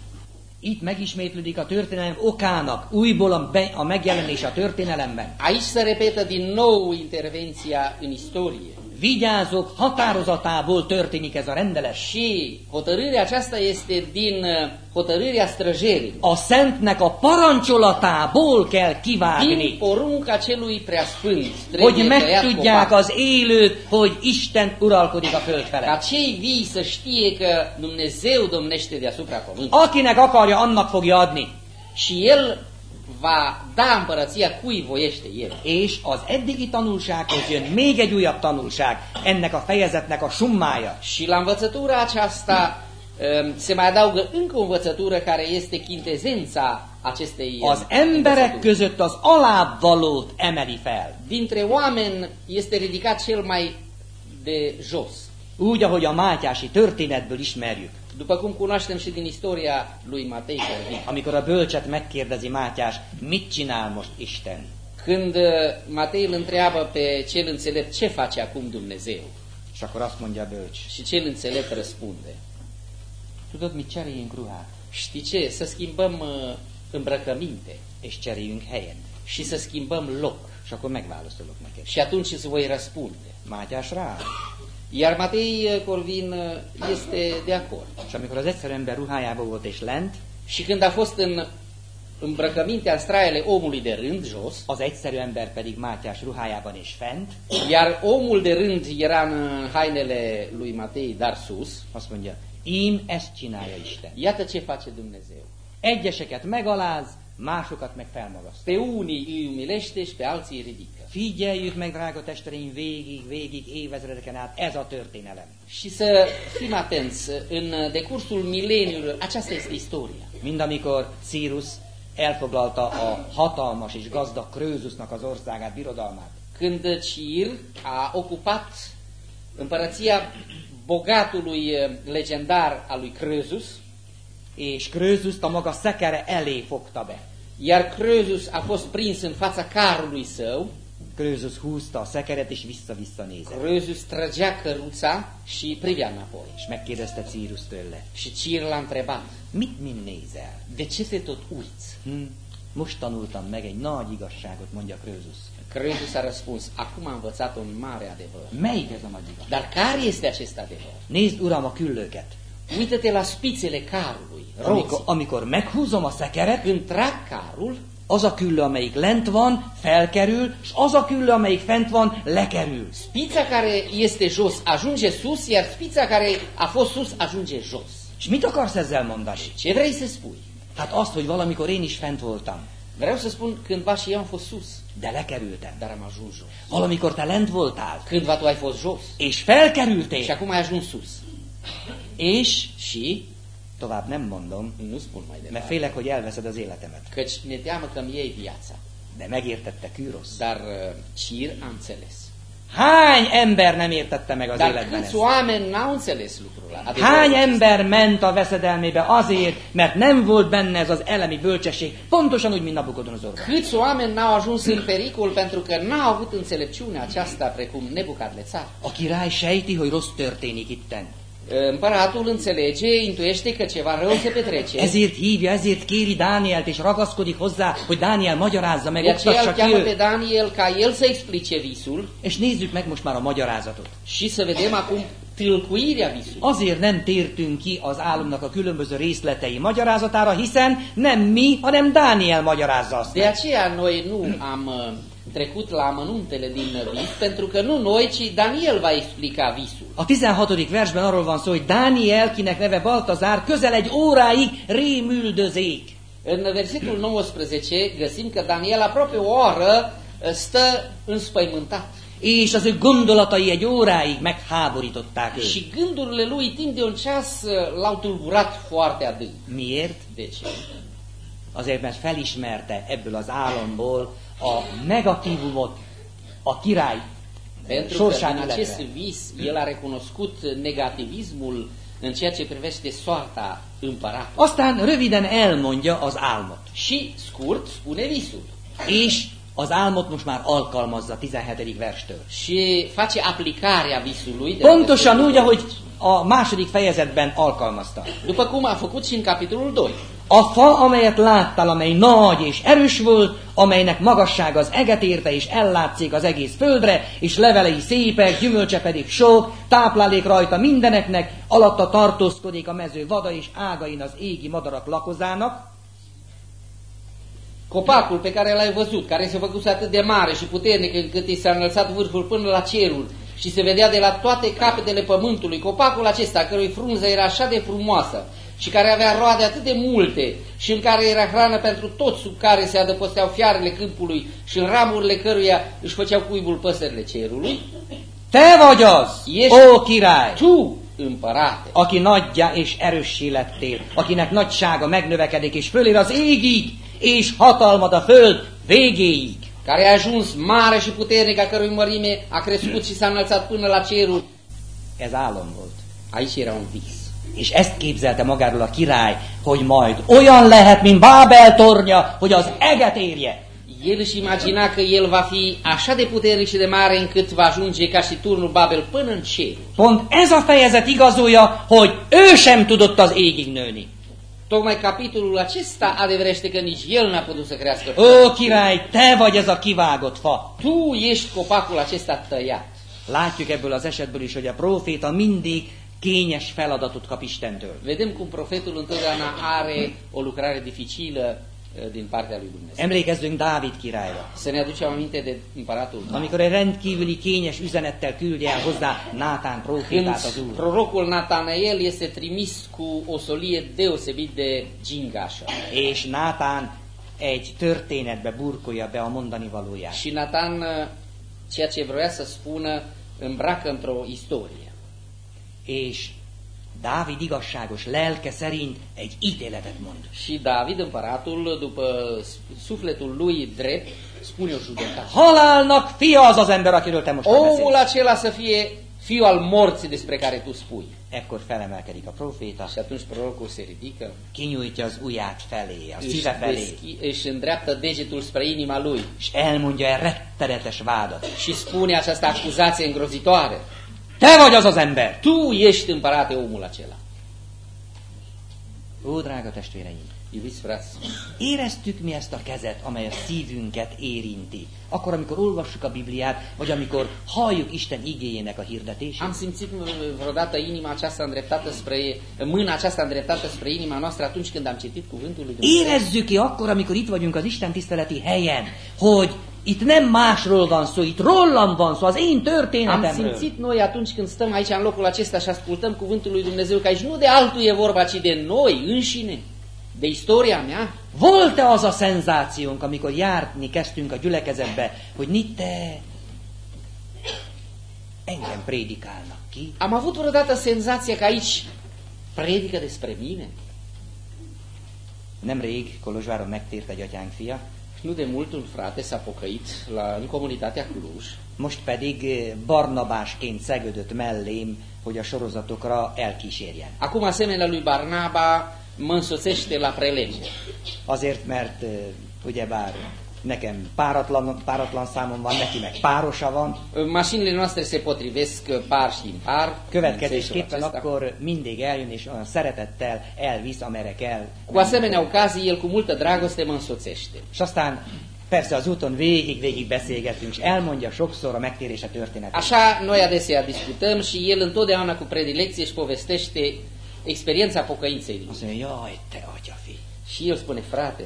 Itt megismétlődik a történelem okának újból a, be, a megjelenés a történelemben. Aici se repetă din nou intervenția în istorie. Vigyázók határozatából történik ez a rendelet. Și hotărârea aceasta este din uh, hotărârea străjerii. A szentnek a parancsolatából kell Din kivágni, porunca celui preasfânt hogy megtudják az élők, hogy Isten uralkodik a föld Ca felett. cei vii să știe că Dumnezeu domnește deasupra pământului. Akinek akarja, annak fogja adni. Și El va da împărăția cui voiește El. És az eddigi tanulsághoz jön még egy újabb tanulság, ennek a fejezetnek a summája. Și la învățătura aceasta um, se mai adaugă încă o învățătură care este chintezența acestei Az emberek között az alábbvalót emeli fel. Dintre oameni este ridicat cel mai de jos. Úgy, ahogy a Mátyási történetből ismerjük. După cum cunoaștem și din istoria lui Matei Corvin. Amikor a bölcset megkérdezi Mátyás, mit csinál most Isten? Când uh, Matei îl întreabă pe cel înțelept ce face acum Dumnezeu És akkor azt mondja a bölcs, și cel înțelept răspunde. tudod, mit cseréljünk ruhát? Știi ce? Să schimbăm uh, îmbrăcăminte És cseréljünk helyet. și să schimbăm loc. És akkor megválaszolok neked. Și atunci îți voi răspunde. Mátyás rá. Iar Matei uh, Corvin uh, este de acord. És amikor az egyszerű ember ruhájába volt és lent, Și când a fost în îmbrăcămintea în straile omului de rând, jos, az egyszerű ember pedig Mátyás ruhájában és fent, iar omul de rând era în hainele lui Matei, dar sus, azt mondja, Ím ezt csinálja Isten. iată ce face Dumnezeu. Egyeseket megaláz, másokat meg felmagaszt. Pe unii îi umilește și pe alții ridică. Figyeljük meg, drága testereim, végig, végig, évezredeken át ez a történelem. Și să fim atenți, în decursul mileniului, aceasta este istoria. Mind amikor Cyrus elfoglalta a hatalmas és gazdag Krőzusnak az országát, birodalmát. Când Cir a ocupat împărăția bogatului eh, legendar al lui Crăzus És Krőzust a maga szekere elé fogta be. Iar Crăzus a fost prins în fața carului său, Krőzus húzta a szekeret, és vissza-vissza nézett. Crăzus trăgea căruța și privea înapoi. És megkérdezte Círus tőle, Și Cir l-a întrebat, mit mind nézel? de ce te tot uiți? Hm, most tanultam meg egy nagy igazságot, mondja Krőzus. Crăzus a răspuns, acum am învățat un mare adevăr. Melyik ez a nagy igazság? Dar care este acest adevăr? Nézd, uram, a küllőket. Uită-te la spițele carului, Amikor, amikor meghúzom a szekeret, Când trag carul, az a küllő, amelyik lent van, felkerül, és az a küllő, amelyik fent van, lekerül. spița care este jos ajunge sus, iar spița care a fost sus ajunge jos. És mit akarsz ezzel mondani? Ce vrei să spui? Hát azt, hogy valamikor én is fent voltam, Vreau să spun, cândva și eu am fost sus, de lekerültem. dar am ajuns jos. Valamikor te lent voltál, Cândva tu ai fost jos és și felkerültél, acum ai ajuns sus. és Și, tovább nem mondom, nu spun mai mert félek, hogy elveszed az életemet. căci ne teamă că mi iei viața. De megértette Kűrosz. Dar uh, Cir a înțeles. Hány ember nem értette meg az Dar életben ezt? oameni n-au înțeles lucrul ăla? Hány ember ment a veszedelmébe azért, mert nem volt benne ez az elemi bölcsesség, pontosan úgy, mint Nabukodonozor. Câți oameni n-au ajuns în pericol pentru că n-au avut înțelepciunea aceasta precum Nebucadnețar? A király sejti, hogy rossz történik itten. Împăratul înțelege, intuiește că ceva rău se petrece. Ezért hívja, ezért kéri Dánielt, és ragaszkodik hozzá, hogy Dániel magyarázza meg, De ki cheamă pe. Daniel ca el să explice visul És nézzük meg most már a magyarázatot. și să vedem acum tâlcuirea visului. Azért nem tértünk ki az álomnak a különböző részletei magyarázatára, hiszen nem mi, hanem Dániel magyarázza azt. De aceea noi nu am trecut la amănuntele din vis, pentru că nu noi, ci Daniel va explica visul. A 16. versben arról van szó, hogy Dániel, kinek neve Baltazár, közel egy óráig rémüldözék. În versetul 19 găsim că Daniel aproape o oră stă înspăimântat. És az ő gondolatai egy óráig megháborították őt. Și gândurile lui timp de un ceas l-au tulburat foarte adânc. Miért? De ce? Azért, mert felismerte ebből az álomból a negatívumot, a király Pentru că sorsán în acest vis el a recunoscut negativismul în ceea ce privește soarta împăratului. Aztán röviden elmondja az álmot. Și scurt spune visul. És az álmot most már alkalmazza 17. verstől. Și face aplicarea visului. de Pontosan úgy, ahogy a második fejezetben alkalmazta. După cum a făcut și în capitolul 2. A fa, amelyet láttál, amely nagy és erős volt, amelynek magassága az eget érte, és ellátszik az egész földre, és levelei szépek, gyümölcse pedig sok, táplálék rajta mindeneknek, alatta tartózkodik a mező vada, és ágain az égi madarak lakozának. Copacul pe care l-ai văzut, care se făcuse atât de mare și puternic încât i s-a înălțat vârful până la cerul și se vedea de la toate capetele pământului, copacul acesta, cărui frunză era așa de frumoasă și care avea roade atât de multe și în care era hrană pentru toți sub care se adăposteau fiarele câmpului și în ramurile căruia își făceau cuibul păsările cerului, Te vagy az, Ești- ó király, tu, împărate, aki nagyjá és erőssé lettél, akinek nagysága megnövekedik, és fölér az égig, és hatalmad a föld végéig. care a ajuns mare și puternic, a cărui mărime a crescut și s-a înălțat până la cerul. Ez álom volt. Aici era un vis. És ezt képzelte magáról a király, hogy majd olyan lehet, mint Bábel tornya, hogy az eget érje. El își imagina că el va fi așa de puternic și de mare încât va ajunge ca și turnul Babel până în cer. Pont ez a fejezet igazolja, hogy ő sem tudott az égig nőni. Tocmai capitolul acesta adeverește că nici el n-a putut să crească. Ó, király, te vagy ez a kivágott fa. Tu ești copacul acesta tăiat. Látjuk ebből az esetből is, hogy a próféta mindig kényes feladatot kap Istentől. Vedem cum profetul întotdeauna are o lucrare dificilă din partea lui Dumnezeu. Emlékezzünk Dávid királyra. Să ne aducem aminte de împăratul David. Amikor egy rendkívüli kényes üzenettel küldje el hozzá Nátán Când prófétát az úr. prorocul Natanael este trimis cu o solie deosebit de gingașă. És Nátán egy történetbe burkolja be a mondani valóját. Și Nathan, uh, ceea ce vroia să spună, îmbracă într-o istorie. És Dávid igazságos lelke szerint egy ítéletet mond. Și David, împăratul, după sufletul lui drept, spune o judecată. Halálnak fia az az ember, akiről te most Omul acela să fie fiul al morții despre care tu spui. Ekkor felemelkedik a proféta, Și atunci prorocul se ridică, kinyújtja az ujját felé, a szíve felé, deschi, își îndreaptă degetul spre inima lui és elmondja egy rettenetes vádat. și spune această acuzație îngrozitoare. Te vagy az az ember! Tu ești împărate omul acela. Ó, drága testvéreim! Iubiți frați, Éreztük mi ezt a kezet, amely a szívünket érinti? Akkor, amikor olvassuk a Bibliát, vagy amikor halljuk Isten igéjének a hirdetését? am simțit vreodată inima aceasta îndreptată spre, mâna aceasta îndreptată spre inima noastră atunci când am citit cuvântul lui Dumnezeu. Érezzük-e akkor, amikor itt vagyunk az Isten tiszteleti helyen, hogy itt nem másról van szó, itt rólam van szó, az én Am történetemről. simțit noi atunci când stăm aici în locul acesta și ascultăm cuvântul lui Dumnezeu că aici nu de altul e vorba, ci de noi înșine, de istoria mea. Volt-e az a szenzációnk, amikor járni kezdtünk a gyülekezetbe, hogy mit te engem prédikálnak ki? Am avut vreodată senzația că aici predică despre mine. Nemrég Kolozsváron megtért egy atyánk fia, Nu de mult un frate s-a pocăit la, în comunitatea Cluj most pedig eh, Barnabásként szegődött mellém, hogy a sorozatokra elkísérjen. Acum, asemenea lui Barnaba, mă însoțește la prelegeri. Azért, mert eh, ugyebár nekem páratlan, páratlan számom van, neki meg párosa van, Mașinile noastre se potrivesc par și impar. következésképpen akkor mindig eljön és olyan szeretettel elvisz, amerre kell. Cu asemenea ocazii, el cu multă dragoste mă însoțește. És aztán persze az úton végig-végig beszélgetünk, és elmondja sokszor a megtérése történetét. Așa, noi adesea discutăm și el întotdeauna cu predilecție își povestește experiența pocăinței. Azt mondja, jaj, te atyafi. Și el spune, frate,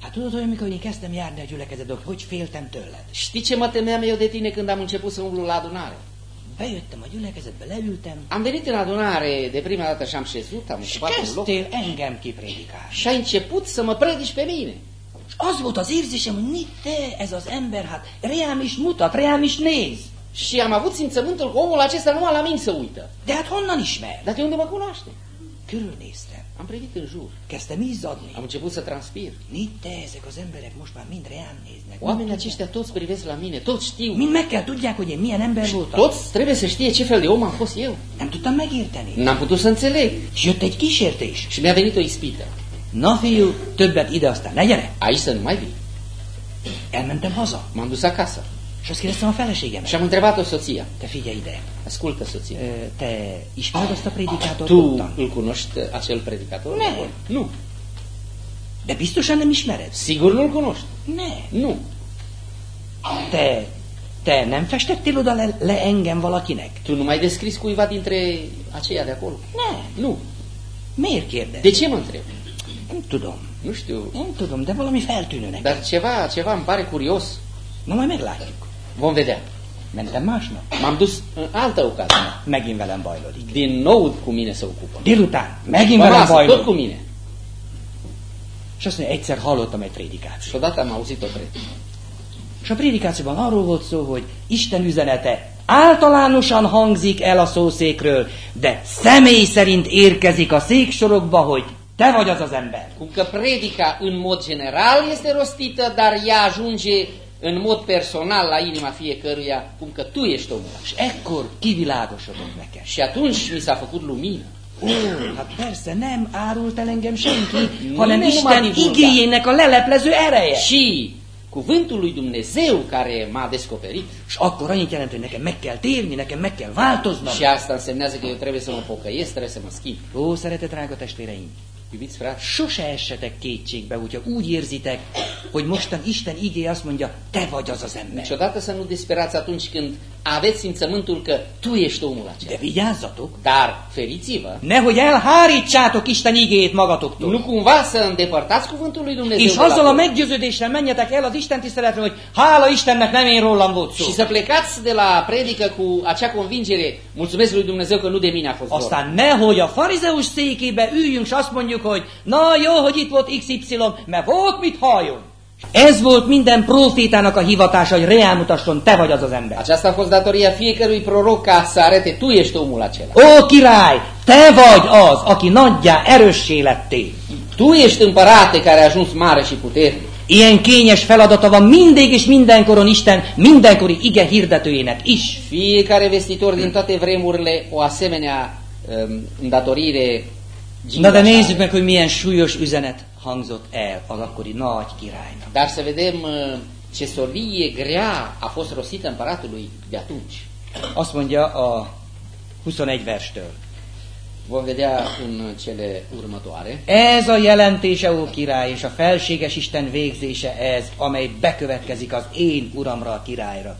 Hát tudod, hogy amikor én kezdtem járni a gyülekezetbe, hogy féltem tőled. știi ce mă temeam eu de tine când am început să umblu la adunare? Bejöttem a gyülekezetbe, leültem, Am venit în adunare de prima dată și am șezut, am ocupat un loc engem kiprédikálni. și ai început să mă predici pe mine. És az volt az érzésem, hogy mit te, ez az ember, hát reám is mutat, reám is néz. Și am avut simțământul că omul acesta numai la mine se uită. De hát honnan ismer? Dar de unde mă cunoaște? Körülnéztem, Am privit în jur. kezdtem izzadni. Am început să transpir. Mit te, ezek az emberek most már mind reám néznek. Oamenii aceștia toți privesc la mine, toți știu. Mind meg kell tudják, hogy én milyen ember voltam. Toți trebuie să știe ce fel de om am fost eu. Nem tudtam megérteni. N-am putut să înțeleg. És jött egy kísértés. Și mi-a venit o ispită. Na fiú, többet ide, aztán ne gyere. Aici să nu mai vii. Elmentem haza, M-am dus acasă és azt kérdeztem a feleségemet. și am întrebat-o soția. Te figyelj ide, Ascultă, soția. Ö, te ismered azt a prédikátort Tu ottan? îl cunoști, acel predicator? Ne. Nu. De biztosan nem ismered? Sigur nu-l cunoști? Ne. Nu. Te, te nem festettél oda le, le engem valakinek? Tu nu mai descris cuiva dintre aceia de acolo? Ne. Nu. Miért kérdez? De ce mă întreb? Nem tudom. Nu știu. Nem tudom, de valami feltűnő nekem. Dar ceva, ceva îmi pare curios. Na majd meglátjuk. Vom vedea. Mentem másnap. M-am dus în altă ocazie. Megint velem bajlodik. Din nou cu mine se ocupă. Délután megint velem lasă, tot cu bajlodik. mine. És azt mondja, egyszer hallottam egy prédikációt. Și odată am auzit o. És a prédikációban arról volt szó, hogy Isten üzenete általánosan hangzik el a szószékről, de személy szerint érkezik a széksorokba, hogy te vagy az az ember. Cum că predica în mod general este rostită, dar ea ajunge în mod personal la inima fiecăruia, cum că tu ești omul És acela. ekkor kivilágosodott nekem. Și atunci mi s-a făcut lumină. Ó, hát persze nem árult el engem senki, Nem, hanem nem Isten igéjének a leleplező ereje. Și cuvântul lui Dumnezeu care m-a descoperit. És akkor annyit jelent, hogy nekem meg kell térni, nekem meg kell változnom. Și asta însemnează că eu trebuie să mă pocăiesc, trebuie să mă schimb. Ó, szeretett drága testvéreim, Iubiți frate, sose essetek kétségbe, hogyha úgy érzitek, hogy mostan Isten igéje azt mondja, te vagy az az ember. niciodată să nu disperați atunci când aveți simțământul că tu ești omul De acela. vigyázzatok, Dar feriți-vă, nehogy elhárítsátok Isten igéjét magatoktól. nu cumva să îndepărtați cuvântul lui Dumnezeu És de azzal a voi. meggyőződéssel menjetek el az Isten tiszteletre, hogy hála Istennek nem én rólam volt szó. Și să plecați de la predică cu acea convingere, mulțumesc lui Dumnezeu că nu de mine a fost. Aztán nehogy a farizeus székébe üljünk, és azt mondjuk, hogy na jó, hogy itt volt XY, mert volt mit halljon. Ez volt minden profétának a hivatása, hogy reálmutasson, te vagy az az ember. Aceasta a fost datoria fiecărui proroc ca să arete, tu ești omul acela. Ó király, te vagy az, aki nagyjá, erőssé lettél. Tu ești împărate care a ajuns mare și puternic. Ilyen kényes feladata van mindig és mindenkoron Isten mindenkori ige hirdetőjének is. Fiecare vestitor din toate vremurile o asemenea um, îndatorire Na de nézzük meg, hogy milyen súlyos üzenet hangzott el az akkori nagy királynak. Dar să vedem uh, ce solie grea a fost rosită împăratului de atunci. Azt mondja a 21 verstől. Vom vedea în cele următoare. Ez a jelentése, ó király, és a felséges Isten végzése ez, amely bekövetkezik az én uramra, a királyra.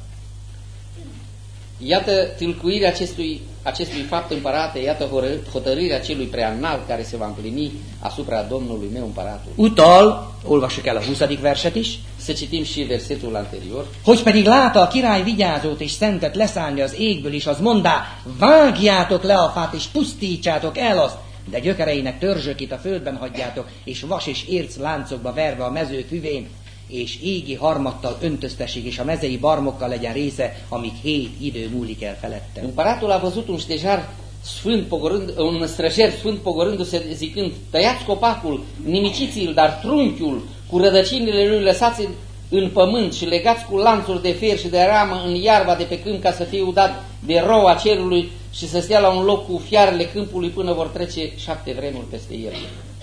Iată tâlcuirea acestui, acestui fapt împărate, iată hotărârea celui preanalt care se va împlini asupra Domnului meu împăratul. Utal, olvassuk el a 20. verset is, Să citim și versetul anterior. hogy pedig látta a király vigyázót és szentet leszállni az égből, és az mondá, vágjátok le a fát, és pusztítsátok el azt, de gyökereinek törzsökét a földben hagyjátok, és vas és érc láncokba verve a mező füvén, és égi harmattal öntöztessék, és a mezei barmokkal legyen része, amíg hét idő múlik el felette. Împăratul a văzut un stejar sfânt, pogorând, un străjer sfânt pogorându-se zicând, tăiați copacul, nimiciți-l, dar trunchiul cu rădăcinile lui lăsați în- pământ și legați cu lanțuri de fier și de ramă în iarba de pe câmp ca să fie udat de roa cerului și să stea la un loc cu fiarele câmpului până vor trece șapte vremuri peste el.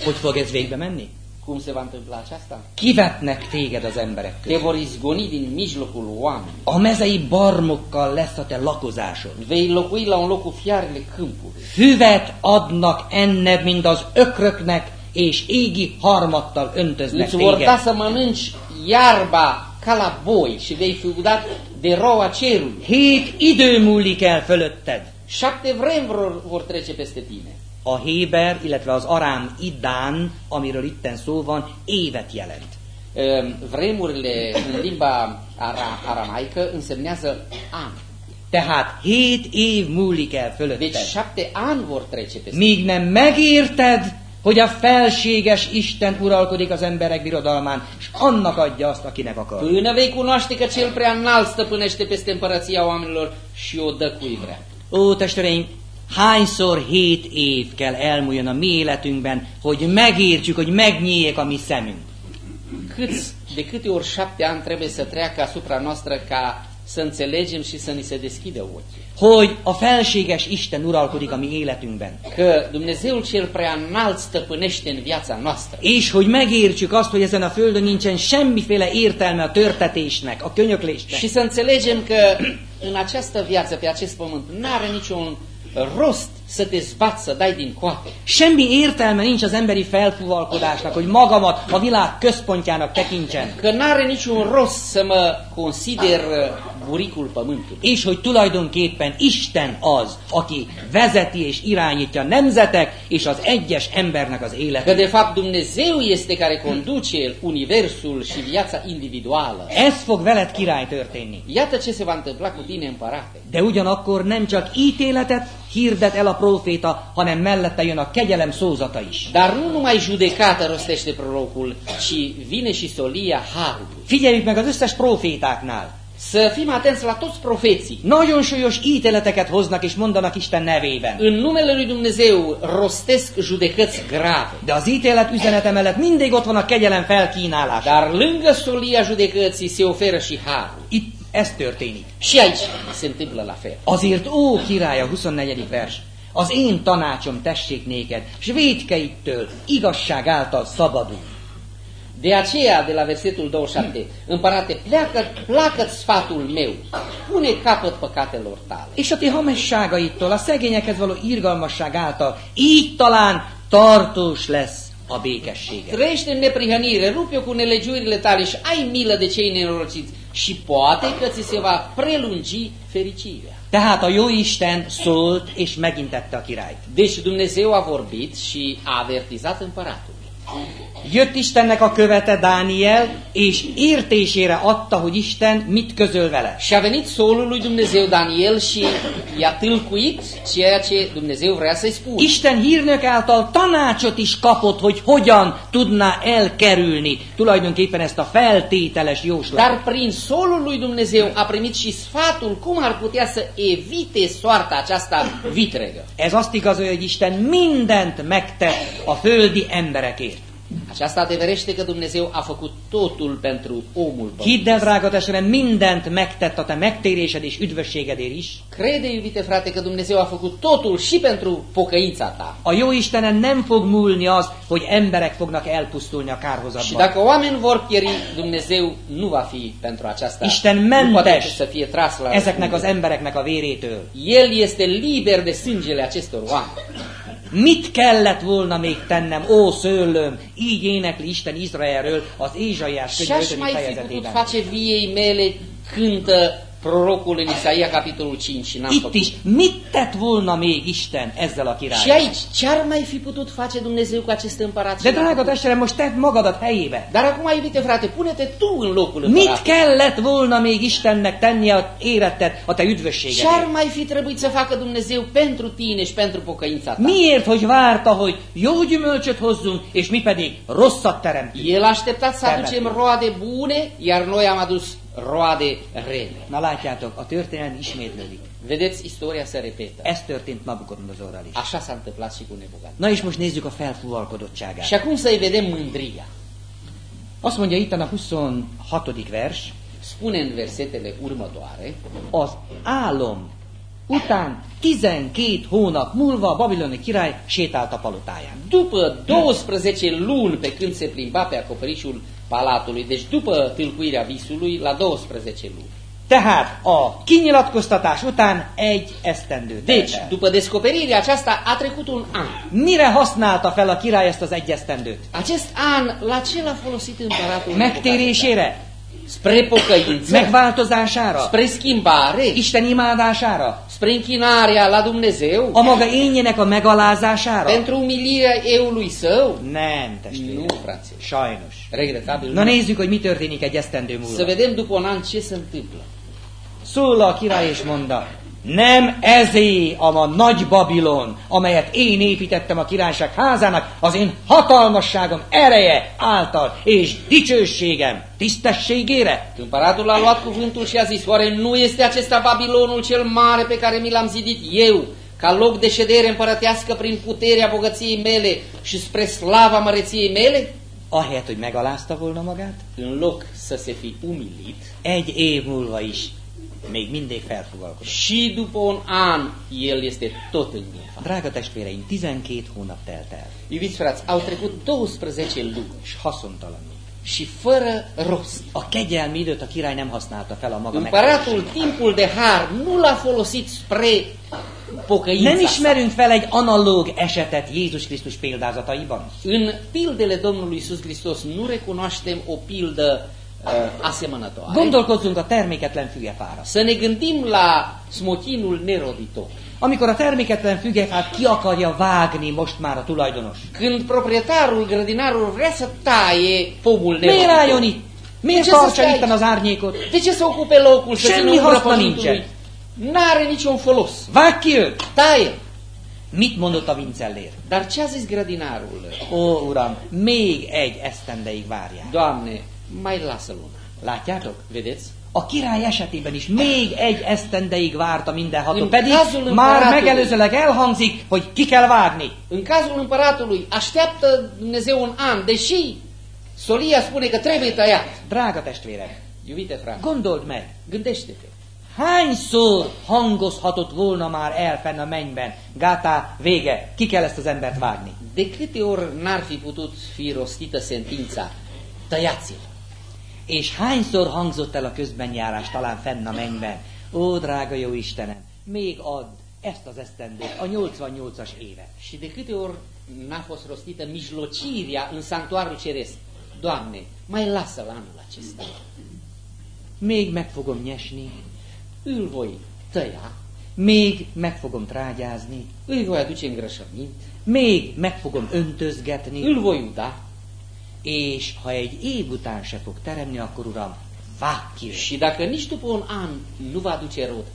Hogy fog ez végbe menni? Cum se va întâmpla aceasta? Kivetnek téged az emberek Te közül. vor izgoni din mijlocul oamenilor. A mezei barmokkal lesz a te lakozásod. Vei locui la un loc cu fiarele câmpului. Füvet adnak enned, mint az ökröknek, és égi harmattal öntöznek Îți vor da să mănânci iarba ca la boi și vei fi udat de roa cerului. Hét idő múlik el fölötted. Șapte vremi vor, vor trece peste tine. A Héber, illetve az Arám Idán, amiről itten szó van, évet jelent. Vremurile în limba ara, aramaică însemnează an. Tehát hét év múlik el Deci fölötted. șapte ani vor trece peste Míg nem megérted, hogy a felséges Isten uralkodik az emberek birodalmán, és annak adja azt, akinek akar. Până vei cunoaște că cel prea înalt stăpânește peste împărăția oamenilor și o dă cui vrea. Ó, testvéreim, hányszor hét év kell elmúljon a mi életünkben, hogy megértsük, hogy megnyíljék a mi szemünk. Câți, de câte ori șapte ani trebuie să treacă asupra noastră ca să înțelegem și să ni se deschidă ochii. Hogy a felséges Isten uralkodik a mi életünkben. Că Dumnezeul cel prea înalt stăpânește în viața noastră. És hogy megértsük azt, hogy ezen a földön nincsen semmiféle értelme a törtetésnek, a könyöklésnek. Și să înțelegem că în această viață, pe acest pământ, nu are niciun rost să te zbați, să dai din coate. Semmi értelme nincs az emberi felfúvalkodásnak, hogy magamat a világ központjának tekintsen. Că nu are niciun rost să mă consider buricul pământului. És hogy tulajdonképpen Isten az, aki vezeti és irányítja a nemzetek és az egyes embernek az Că életét. de fapt Dumnezeu este care conduce universul și viața individuală. Ez fog veled király történni. Iată ce se va întâmpla cu tine împărate. De ugyanakkor nem csak ítéletet hirdet el a próféta, hanem mellette jön a kegyelem szózata is. Dar nu numai judecată rostește prorocul, ci vine și solia harului. Figyeljük meg az összes profétáknál. Să fim atenți la toți profeții. Nagyon súlyos ítéleteket hoznak és mondanak Isten nevében. În numele lui Dumnezeu rostesc judecăți grave. De az ítélet üzenete mellett mindig ott van a kegyelem felkínálása. Dar lângă solia judecății se oferă și harul. Itt ez történik. Și aici se întâmplă la fel. Azért, ó király, a 24. vers, az én tanácsom tessék néked, s védkeittől igazság által szabadul. De aceea, de la versetul 27, împărate, pleacă, placă sfatul meu, pune capăt păcatelor tale. És a ti hamesságaittól, a szegényekhez való irgalmasság által, így talán tartós lesz a békessége. Trăiește în neprihănire, rupe cu nelegiurile tale și ai milă de cei nenorociți și poate că ți se va prelungi fericirea. Tehát a jó Isten szólt, és megintette a királyt. Deci Dumnezeu a vorbit și a avertizat împăratul. Jött Istennek a követe Dániel, és értésére adta, hogy Isten mit közöl vele. Și a venit solul lui Dumnezeu Daniel și i-a tâlcuit ceea ce Dumnezeu vrea să-i spună. Isten hírnök által tanácsot is kapott, hogy hogyan tudná elkerülni tulajdonképpen ezt a feltételes jóslatot. Dar prin solul lui Dumnezeu a primit și sfatul cum ar putea să evite soarta aceasta vitregă. Ez azt igazolja, hogy Isten mindent megtett a földi emberekért. Și asta adeverește că Dumnezeu a făcut totul pentru omul Hidd el, drága testvérem, mindent megtett a te megtérésed és üdvösségedért is. Crede, iubite frate, că Dumnezeu a făcut totul și pentru pocăința ta. A jó Istenen nem fog múlni az, hogy emberek fognak elpusztulni a Și kárhozatban. dacă oameni vor pieri, Dumnezeu nu va fi pentru aceasta. Isten mentes să fie tras la ezeknek az embereknek a vérétől. El este liber de sângele acestor oameni. Mit kellett volna még tennem, ó szőlőm, így énekli Isten Izraelről az Ézsaiás könyv aș 5. mai fi putut fejezetében. face viei mele cântă prorocul în Isaia, capitolul 5 și n-am Itt is, mit tett volna még Isten ezzel a Și királlyal? aici, ce ar mai fi putut face Dumnezeu cu acest împărat? De și făcut? testvérem, most tedd magadat helyébe. Dar acum, iubite frate, pune-te tu în locul Mit împăratului. kellett volna még Istennek tennie a éretted, a te Ce ar üdvösségedért? mai fi trebuit să facă Dumnezeu pentru tine și pentru pocăința ta? Miért, hogy várta, hogy jó gyümölcsöt hozzunk, és mi pedig rosszat teremtünk? El așteptat să aducem roade bune, iar noi am adus roade rele. Na látjátok, a történelem ismétlődik. Vedeți, istoria se repetă. Ez történt Nabukodonozorral is. Așa s-a întâmplat și cu Nebucat. Na és most nézzük a felfúvalkodottságát. Și acum să-i vedem mândria. Azt mondja itt a 26. vers, Spune în versetele următoare, az álom után 12 hónap múlva a babiloni király sétált a palotáján. după 12 luni pe când se plimba pe acoperișul palatului, deci după tâlcuirea visului, la 12 luni. Tehát a kinyilatkoztatás után egy esztendő Deci, după descoperirea aceasta, a trecut un an. Mire használta fel a király ezt az egy esztendőt? Acest an, la ce l-a folosit împăratul? Megtérésére, Spre pocăință, megváltozására, spre schimbare, Isten imádására, spre închinarea la Dumnezeu, a maga énjének a megalázására? pentru umilirea eului său? Nem, Nu, testvérem. frate. Sajnos. Regretabil. Na nézzük, hogy mi történik egy esztendő Să múlva. vedem după un an ce se întâmplă. Szól a király és mondta, nem ezé a ma nagy Babilon, amelyet én építettem a királyság házának, az én hatalmasságom ereje által, és dicsőségem tisztességére. Împăratul a luat cuvântul și a zis, oare nu este acesta Babilonul cel mare pe care mi l-am zidit eu, ca loc de ședere împărătească prin puterea bogăției mele și spre slava măreției mele? Ahelyett, hogy megalázta volna magát, În loc să se fi umilit, egy év múlva is még mindig felfogalkozott. și după un an el este tot. Drága testvéreim, 12 hónap telt el, Iubiți frați, au trecut 12 luni és haszontalanul. Și fără rost. A kegyelmi időt a király nem használta fel a maga Împăratul timpul de har nu l-a folosit spre pocăința Nem ismerünk fel egy analóg esetet Jézus Krisztus példázataiban. În pildele Domnului Isus Hristos nu recunoaștem o pildă uh, asemănătoare. Gondolkozzunk a terméketlen fügefára. Să ne gândim la smochinul neroditor. Amikor a terméketlen fügefát ki akarja vágni most már a tulajdonos. Când proprietarul, grădinarul vrea să taie pomul Miért álljon itt? Miért tartsa itten az árnyékot? De ce să ocupe locul să țină haszna pământului? nincsen. N-are niciun folos. Vág ki őt! Taie. Mit mondott a vincellér? Dar ce a zis grădinarul? Ó, uram, még egy esztendeig várjál. Doamne, mai lasă luna. Látjátok? Vedeți? A király esetében is még egy esztendeig várta mindenható, pedig már megelőzőleg elhangzik, hogy ki kell vágni. În cazul împăratului, așteaptă Dumnezeu un an, deși solia spune că trebuie tăiat. Drága testvérek, Iubite frate, gondold meg, gândește-te. hányszor hangozhatott volna már el fenn a mennyben, gátá, vége, ki kell ezt az embert vágni. De câte ori n-ar fi putut fi rostită sentința? Tăiați-l. És hányszor hangzott el a közbenjárás talán fenn a mennyben? Ó, drága jó Istenem, még add ezt az esztendőt, a 88-as évet. Și de câte ori n-a fost rostită mijlocirea în sanctuarul ceresc? Doamne, mai lasă-l anul acesta. Még meg fogom nyesni, Îl voi tăia, még meg fogom trágyázni, îi voi aduce îngrășămint, még meg fogom öntözgetni, îl voi uda és ha egy év után se fog teremni, akkor uram, vág ki őt. și dacă nici după un an nu va aduce rod.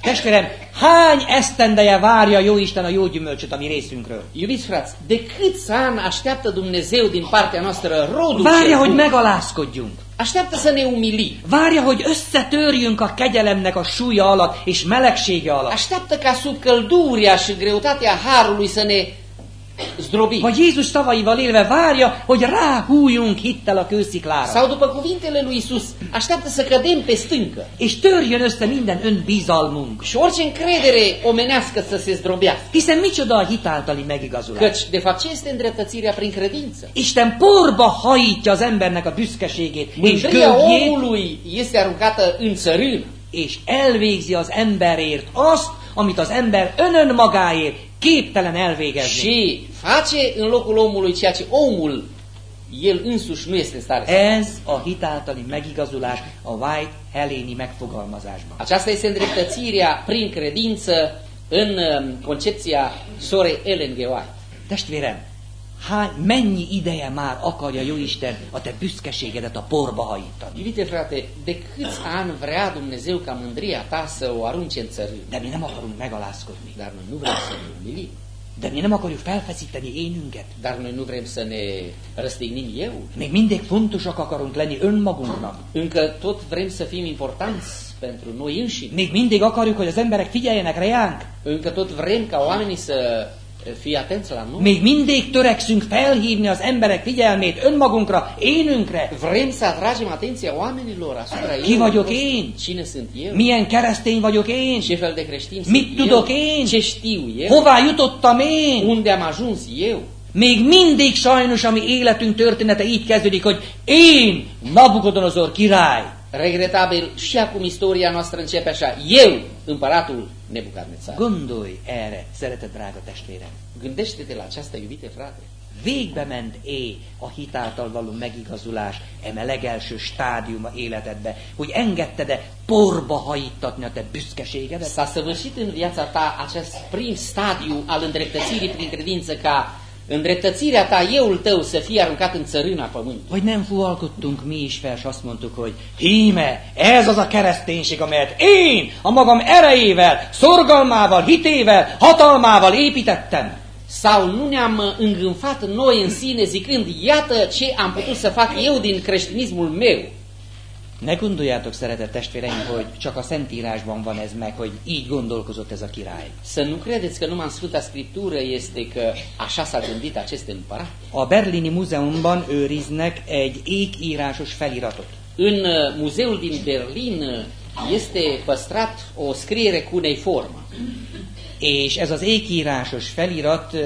Testvérem, hány esztendeje várja jó Isten a jó gyümölcsöt a mi részünkről? Iubiți frați, de câți ani așteaptă Dumnezeu din partea noastră rodul Várja, hogy megalázkodjunk. Așteaptă să ne umili. Várja, hogy összetörjünk a kegyelemnek a súlya alatt és melegsége alatt. Așteaptă ca sub călduria și greutatea harului să ne zdrobi. Vagy Jézus szavaival élve várja, hogy ráhújjunk hittel a kősziklára. Sau după cuvintele lui Isus, așteaptă să cădem pe stâncă. És törjön össze minden önbizalmunk. Și orice încredere omenească să se zdrobească. Hiszen micsoda a hitáltali megigazulás. Căci, de fapt, ce este îndreptățirea prin credință? Isten porba hajítja az embernek a büszkeségét és gőgjét, omului este aruncată în țărână. és elvégzi az emberért azt, amit az ember önön magáért képtelen elvégezni. Și face în locul omului ceea ce omul, el însuși nu este în stare să Ez a hitáltali megigazulás a White Helléni megfogalmazásban. Aceasta este îndreptățirea prin credință în um, concepția sorei Ellen G. White. Testvérem, hány, mennyi ideje már akarja Jóisten a te büszkeségedet a porba hajítani? Iubite frate, de câți ani vrea Dumnezeu ca mândria ta să o arunce în țărână? De mi nem akarunk megalázkodni. Dar noi nu vrem să ne umilim. De mi nem akarjuk felfeszíteni énünket. Dar noi nu vrem să ne răstignim eu. Még mindig fontosak akarunk lenni önmagunknak. Încă tot vrem să fim importanți pentru noi înșine. Még mindig akarjuk, hogy az emberek figyeljenek reánk. Încă tot vrem ca oamenii să fie atenți la noi. Még mindig törekszünk felhívni az emberek figyelmét önmagunkra, énünkre. Vrem să atragem atenția oamenilor asupra Ki vagyok én? Cine sunt eu? Milyen keresztény vagyok én? Ce fel de creștin Mit tudok én? Ce știu eu? Hová jutottam én? Unde am ajuns eu? Még mindig sajnos a mi életünk története így kezdődik, hogy én, Nabukodonozor király, Regretabil, și acum istoria noastră începe așa. Eu, împăratul Nebucadnețar. Gondolj erre, szeretett drága testvérem. Gândește-te la această, iubite frate. Végbe ment é a hitáltal való megigazulás eme legelső stádiuma életedbe, hogy engedted-e porba hajítatni a te büszkeségedet? S-a săvârșit în viața ta acest prim stadiu al îndreptățirii prin credință ca îndreptățirea ta, euul tău, să fie aruncat în țărâna pământului. Vagy nem fuvalkodtunk mi is fel, és azt mondtuk, hogy híme, ez az a kereszténység, amelyet én a magam erejével, szorgalmával, hitével, hatalmával építettem. Sau nu ne-am îngânfat noi în sine zicând, iată ce am putut să fac eu din creștinismul meu. Ne gondoljátok, szeretett testvéreim, hogy csak a Szentírásban van ez meg, hogy így gondolkozott ez a király. Să nu credeți că numai în Sfânta Scriptură este că așa s-a gândit acest împărat. A Berlini Múzeumban őriznek egy ékírásos feliratot. În uh, muzeul din Berlin uh, este păstrat o scriere cu uneiformă. És ez az ékírásos felirat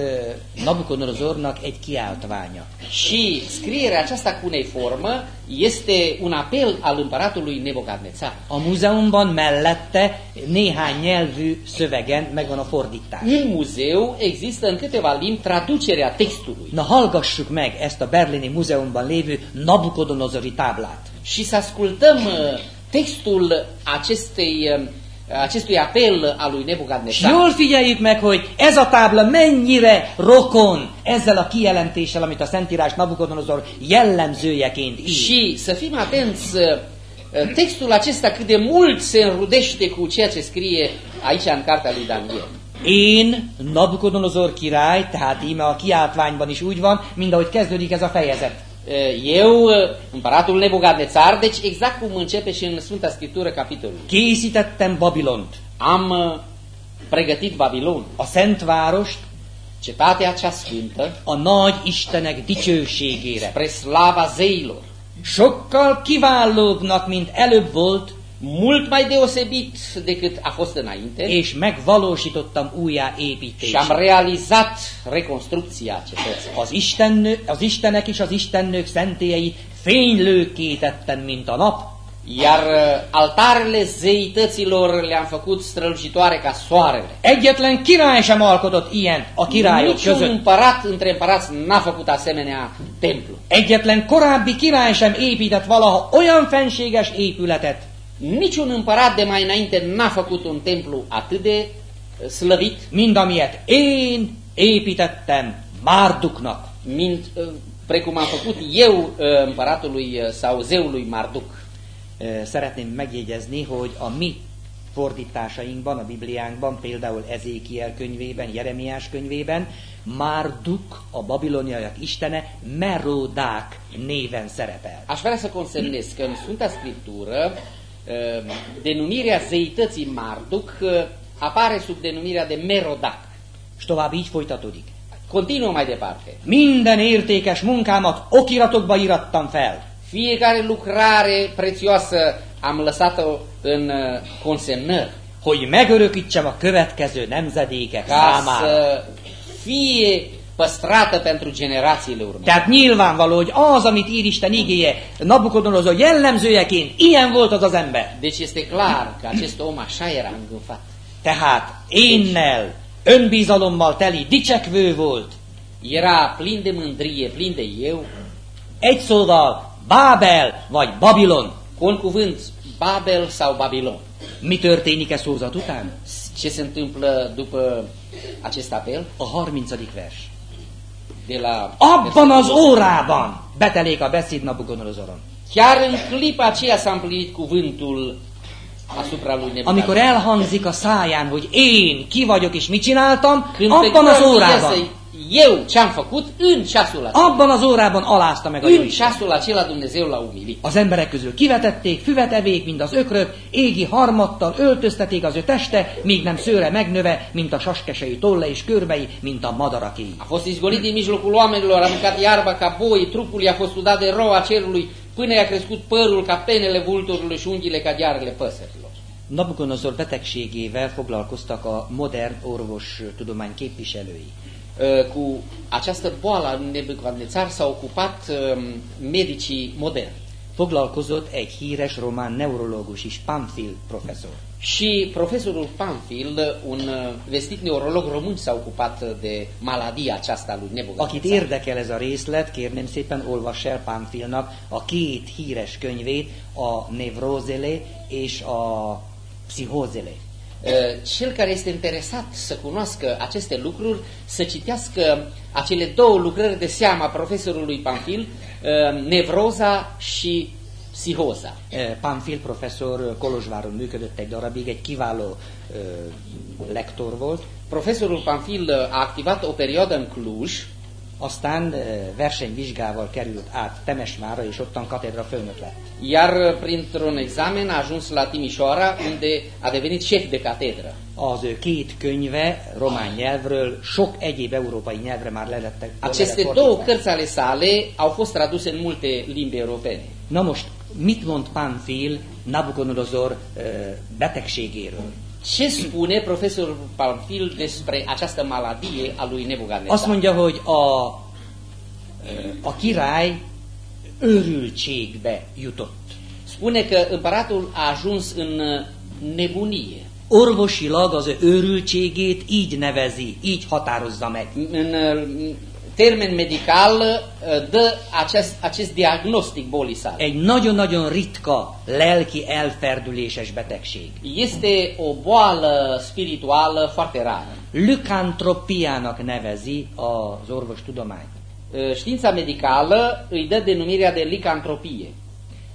Nabukodonozornak egy kiáltványa. Și scrierea aceasta cu uneiformă este un apel al împăratului Nebucadnețar. A múzeumban mellette néhány nyelvű szövegen megvan a fordítás. În muzeu există în câteva limbi traducerea textului. Na hallgassuk meg ezt a Berlini Múzeumban lévő Nabukodonozori táblát. Și să ascultăm textul acestei, acestui apel al lui És Nebucadnețar. jól figyeljük meg, hogy ez a tábla mennyire rokon ezzel a kijelentéssel, amit a Szentírás Nabukodonozor jellemzőjeként ír. Și să fim atenți, uh, textul acesta cât de mult se înrudește cu ceea ce scrie aici în cartea lui Daniel. Én, Nabukodonozor király, tehát íme a kiáltványban is úgy van, mint ahogy kezdődik ez a fejezet. Eu, împăratul Nebucadnețar, deci exact cum începe și în Sfânta Scriptură capitolul. Készítettem Babilont, Am uh, pregătit Babilon, a szent várost, cetatea cea sfântă, a nagy Istenek dicsőségére. spre slava zeilor, Sokkal kiválóbbnak, mint előbb volt, mult mai deosebit decât a fost înainte és megvalósítottam și am realizat reconstrucția cetății. Az, Istennő, az Istenek és az Istennők szentélyeit fénylőkké tettem, mint a nap, Iar uh, altarele zeităților le-am făcut strălucitoare ca soarele. Egyetlen király sem alkotott ilyen a királyok Niciun között. împărat între împărați n-a făcut asemenea templu. Egyetlen korábbi király sem épített valaha olyan fenséges épületet, Niciun împărat de mai înainte n-a făcut un templu atât de uh, slăvit, mint amilyet én építettem Márduknak. mint, precum am făcut eu uh, împăratului uh, sau zeului Marduk. Szeretném megjegyezni, hogy a mi fordításainkban, a Bibliánkban, például Ezékiel könyvében, Jeremiás könyvében, Márduk, a babiloniaiak istene, Merodák néven szerepel. Aș vrea să consemnez că în Sfânta Scriptură denumirea zeității Marduk uh, apare sub denumirea de Merodac. És tovább így folytatódik. Continuă mai departe. Minden értékes munkámat okiratokba irattam fel. Fiecare lucrare prețioasă am lăsat-o în uh, consemnări hogy megörökítsem a következő nemzedékek ca számára. să fie păstrată pentru generațiile următoare. Tehát nyilvánvaló, hogy az, amit ír Isten igéje Nabukodonozó jellemzőjeként, ilyen volt az az ember. Deci este clar că acest om așa era îngânfat. Tehát énnel, önbizalommal teli, dicsekvő volt. Era plin de mândrie, plin de eu, Egy szóval Bábel vagy Babilon. cu un cuvânt, Babel sau Babilon. Mi történik e szózat után? Ce se întâmplă după acest apel? A 30. vers. Abban az órában betelék a beszéd Nabukodonozoron. Chiar în clipa aceea s-a împlinit cuvântul asupra lui Amikor Nebuchadnezzar. elhangzik a száján, hogy én ki vagyok és mit csináltam, Când abban az órában, eu ce-am făcut în ceasul acela. abban az órában alázta meg a În ceasul acela Dumnezeu l-a umilit. Az emberek közül kivetették, füvet evék, mint az ökrök, égi harmattal öltözteték az ő teste, míg nem szőre megnöve, mint a saskesei tolle és körbei, mint a madaraké. A fost izgolit din mijlocul oamenilor, a mâncat iarba ca boi, trupul i-a fost udat de roa cerului, până i-a crescut părul ca penele vulturului și unghiile ca ghearele păsărilor. Nabukodonozor betegségével foglalkoztak a modern orvos tudomány képviselői. Cu această boală a lui Nebuchadnezzar s-au ocupat medicii moderni. Foglalkozott egy híres román neurológus is, Pamphil professzor. Și profesorul Pamphil, un vestit neurolog român, s-a ocupat de maladia aceasta lui Akit Nebuchadnezzar. érdekel ez a részlet, kérném szépen olvass el Pamphilnak a két híres könyvét, a Nevrozele és a Pszichozele. Uh, Cel care este interesat să cunoască aceste lucruri, să citească acele două lucrări de seamă a profesorului Pamphil, uh, Nevroza și Psihoza. Eh, Pamphil professzor Kolozsváron működött egy darabig, egy kiváló ö, lektor volt, Profesorul Pamphil uh, a activat o perioadă în Cluj, aztán versenyvizsgával került át Temesvárra, és ottan katedra főnök lett. iar printr-un examen a ajuns la Timișoara, unde a devenit șef de catedră. Az ő két könyve román nyelvről sok egyéb európai nyelvre már lelettek. Aceste două cărți ale sale au fost traduse în multe limbi europene. Na most, mit mond Pamphil Nabukodonozor betegségéről? Ce spune profesorul Pamphil despre această maladie a lui Azt Nebuchadnezzar? mondja, hogy a, ö, a király őrültségbe jutott. Spune că împăratul a ajuns în uh, nebunie. Orvosilag az ő őrültségét így nevezi, így határozza meg. În uh, termen medical uh, dă acest, acest diagnostic bolii sale. Egy nagyon-nagyon ritka lelki elferdüléses betegség. Este o boală spirituală foarte rară. Lükantropiának nevezi az orvostudomány. Uh, Știința medicală îi dă denumirea de licantropie.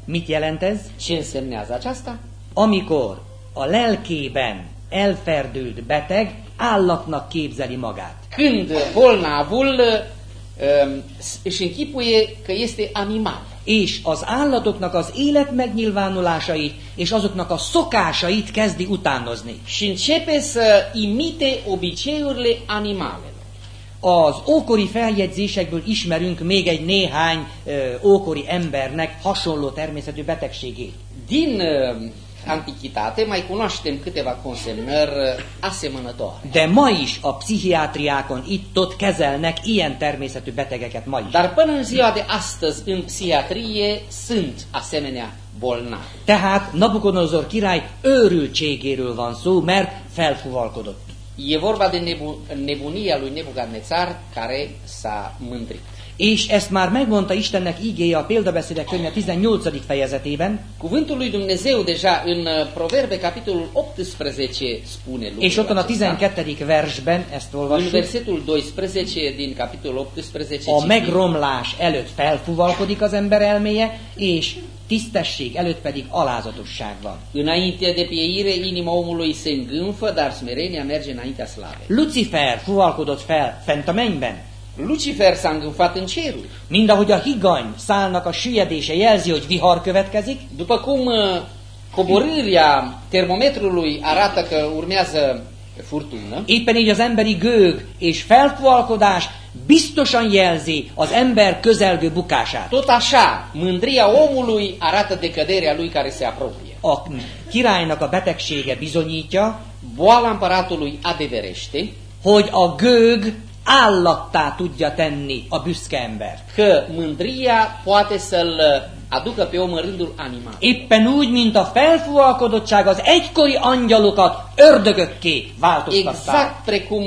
Mit jelent ez? Ce însemnează aceasta? Amikor a lelkében elferdült beteg állatnak képzeli magát. Când bolnavul își închipuie că este animal. És az állatoknak az élet megnyilvánulásait és azoknak a szokásait kezdi utánozni. și începe să imite obiceiurile animalelor. Az ókori feljegyzésekből ismerünk még egy néhány ö, ókori embernek hasonló természetű betegségét. Din uh, antichitate mai cunoaștem câteva consemnări asemănătoare. De ma is a pszichiátriákon itt-ott kezelnek ilyen természetű betegeket ma is. Dar până în ziua de astăzi, în psihiatrie, sunt asemenea bolnavi. Tehát Nabukodonozor király őrültségéről van szó, mert felfuvalkodott. E vorba de nebu- nebunia lui Nebuchadnezzar care s-a mândrit. És ezt már megmondta Istennek ígéje a példabeszédek könyve 18. fejezetében, Cuvântul lui Dumnezeu deja în uh, Proverbe, capitolul 18, spune és lucrul ottan a acesta. 12. versben ezt În olvassuk, versetul 12 din capitolul 18 a megromlás előtt felfuvalkodik az ember elméje, és tisztesség előtt pedig alázatosság van. Înainte de pieire, inima omului se îngânfă, dar smerenia merge înaintea slavei. Lucifer fuvalkodott fel fent a mennyben, Lucifer s-a îngânfat în ceruri. mind ahogy a higany szálnak a süllyedése jelzi, hogy vihar következik, După cum uh, coborârea termometrului arată că urmează furtună, éppen így az emberi gőg és felfuvalkodás biztosan jelzi az ember közelgő bukását. Tot așa, mândria omului arată decăderea lui care se apropie. A királynak a betegsége bizonyítja, Boala împăratului adeverește hogy a gőg állattá tudja tenni a büszke embert. că mândria poate să-l aducă pe om în rândul animal. Éppen úgy, mint a felfúvalkodottság az egykori angyalokat ördögökké változtatták. Exact precum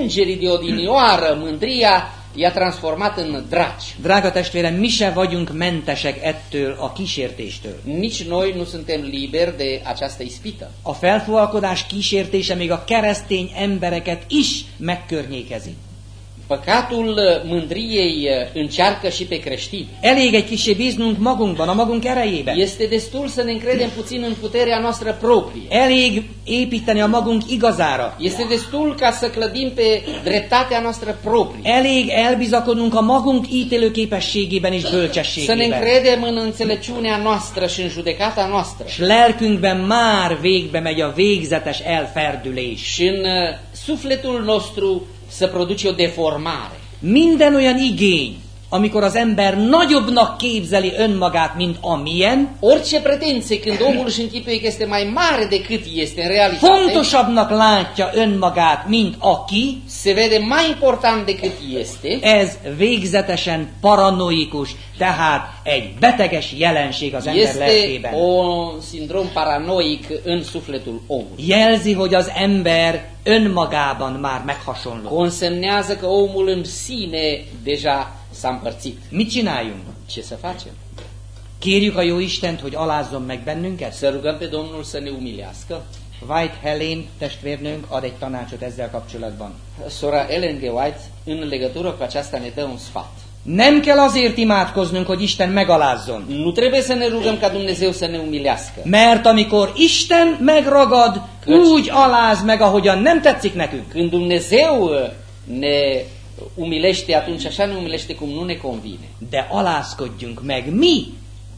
îngerii de odinioară, mândria i-a transformat în draci. Drága testvérem, mi se vagyunk mentesek ettől a kísértéstől. Nici noi nu suntem liberi de această ispită. A felfúvalkodás kísértése még a keresztény embereket is megkörnyékezi. Păcatul uh, mândriei uh, încearcă și pe creștini. Elég egy kicsi bíznunk magunkban, a magunk erejében. Este destul să ne încredem puțin în puterea noastră proprie. Elég építeni a magunk igazára. Este destul ca să clădim pe dreptatea noastră proprie. Elég elbizakodnunk a magunk ítélőképességében és Să ne bölcsességében. încredem în înțelepciunea noastră și în judecata noastră. És lelkünkben már végbe megy a végzetes elferdülés. Și în uh, sufletul nostru să produce o deformare. Minden olyan igény, amikor az ember nagyobbnak képzeli önmagát, mint amilyen, Orice pretenție când omul își închipuie că este mai mare decât este în realitate, fontosabbnak látja önmagát, mint aki, se vede mai important decât este, ez végzetesen paranoikus, tehát egy beteges jelenség az ember este lelkében. un sindrom paranoic în sufletul omului. Jelzi, hogy az ember önmagában már meghasonló. Consemnează că omul în sine deja s-a împărțit. Mit csináljunk? Ce să facem? Kérjük a jó Istent, hogy alázzon meg bennünket? Să rugăm pe Domnul să ne umilească? White Helen testvérnőnk ad egy tanácsot ezzel kapcsolatban. Sora Ellen G. White, în legătură cu aceasta, ne dă un sfat. Nem kell azért imádkoznunk, hogy Isten megalázzon. Nu trebuie să ne rugăm ca Dumnezeu să ne umilească. Mert amikor Isten megragad, Köcs. úgy aláz meg, ahogyan nem tetszik nekünk. Când Dumnezeu uh, ne umilește, atunci așa ne umilește cum nu ne convine. De alázkodjunk meg mi,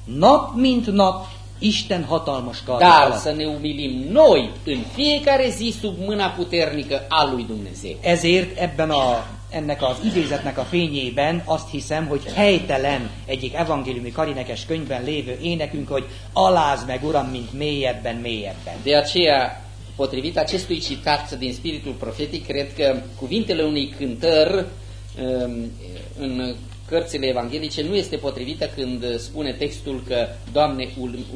nap mint nap, Isten hatalmas karja Dar alatt. să ne umilim noi în fiecare zi sub mâna puternică a lui Dumnezeu. Ezért ebben a, ennek az idézetnek a fényében azt hiszem, hogy helytelen egyik evangéliumi karinekes könyvben lévő énekünk, hogy aláz meg, Uram, mint mélyebben, mélyebben. De aceea, potrivit acestui citat din spiritul profetic, cred că cuvintele unui cântăr um, în cărțile evanghelice nu este potrivită când spune textul că Doamne,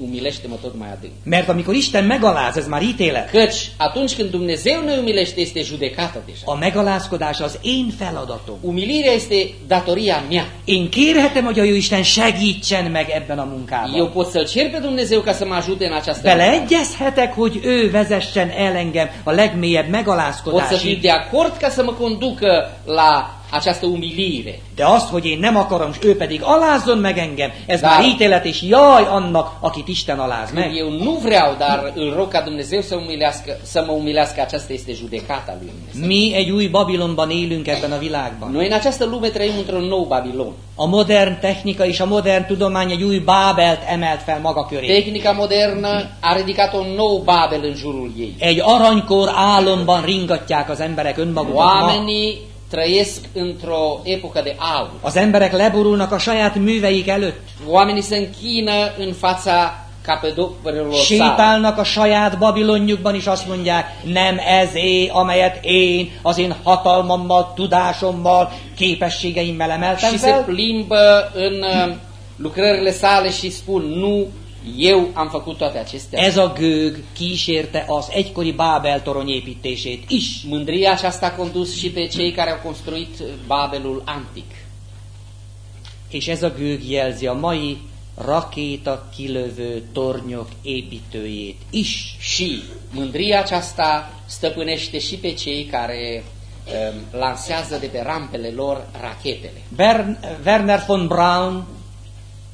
umilește-mă tot mai adânc. Mert amikor Isten megaláz, ez már ítélet. Căci atunci când Dumnezeu ne umilește, este judecată deja. A megalázkodás az én feladatom. Umilirea este datoria mea. Én kérhetem, hogy a jó Isten segítsen meg ebben a Eu munkában. pot să-L cer pe Dumnezeu ca să mă ajute în această. Beleegyezhetek, hogy ő vezessen el engem a legmélyebb Pot să fiu megalázkodásig. de acord ca să mă conducă la această umilire. De azt, hogy én nem akarom, és ő pedig alázzon meg engem, ez Dar- már ítélet, és jaj annak, akit Isten aláz meg. eu nu vreau, dar îl rog ca Dumnezeu să, umilească, să mă umilească, aceasta este judecata lui Dumnezeu. Mi egy új Babilonban élünk ebben a világban. Noi în această lume trăim într-un nou Babilon. A modern technika és a modern tudomány egy új Bábelt emelt fel maga köré. Tehnica modernă a ridicat un nou Babel în jurul ei. Egy aranykor álomban ringatják az emberek önmagukat ma. Trăiesc într-o epocă de aur. Az emberek leborulnak a saját műveik előtt. Oamenii se închină în fața capedoperelor sale. Sétálnak a saját Babilonjukban, és azt mondják, nem ezé, amelyet én az én hatalmammal, tudásommal, képességeimmel emeltem Și se fel, plimbă în uh, lucrările sale și spun, nu, eu am făcut toate acestea. ez a gőg kísérte az egykori Bábel torony építését is. Mândria aceasta a condus și pe cei care au construit Babelul antic. És ez a gőg jelzi a mai rakéta kilövő tornyok építőjét is. Și mândria aceasta stăpânește și pe cei care um, lansează de pe rampele lor rachetele. Bern, Werner von Braun,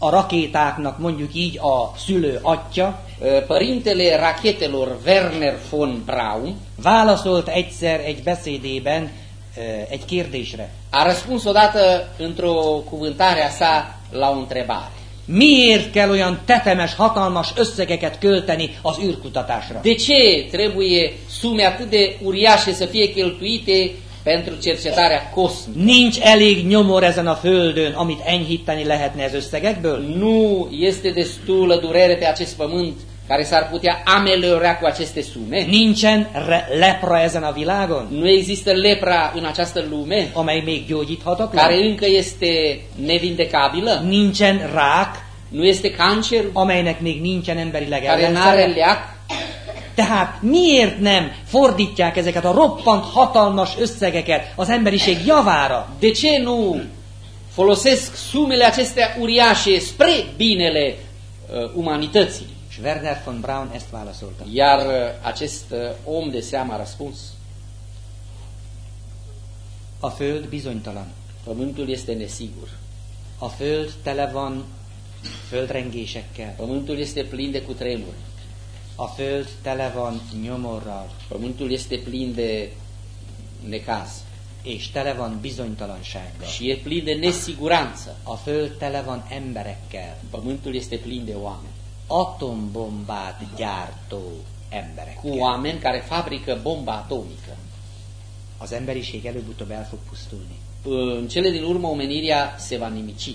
a rakétáknak mondjuk így a szülő atya, Părintele rachetelor Werner von Braun válaszolt egyszer egy beszédében egy kérdésre. a răspuns odată într-o cuvântare a sa la o întrebare. Miért kell olyan tetemes, hatalmas összegeket költeni az űrkutatásra? De ce trebuie sume atât de uriașe să fie cheltuite pentru cercetarea cosmică. Nincs elég nyomor ezen a földön, amit enyhíteni lehetne ez összegekből. Nu este destulă durere pe acest pământ care s-ar putea ameliora cu aceste sume. Nincsen lepra ezen a világon, Nu există lepra în această lume amely még gyógyíthatatlan. care încă este nevindecabilă. Nincsen rák, Nu este cancer amelynek még nincsen emberileg care nu are ellenszere. leac. Tehát miért nem fordítják ezeket a roppant hatalmas összegeket az emberiség javára? De ce nu folosesc sumele acestea uriașe spre binele uh, umanității? És Werner von Braun ezt válaszolta. Iar uh, acest uh, om de seamă a răspuns, A föld bizonytalan. pământul este nesigur. A föld tele van földrengésekkel. Pământul este plin de cutremuri. A föld tele van nyomorral. Pământul este plin de necaz. És tele van bizonytalansággal. Și e plin de nesiguranță. A föld tele van emberekkel. Pământul este plin de oameni. Atombombát gyártó Cu emberekkel. oameni care fabrică bomba atomică. Az emberiség előbb-utóbb el fog pusztulni. În cele din urmă omenirea se va nimici.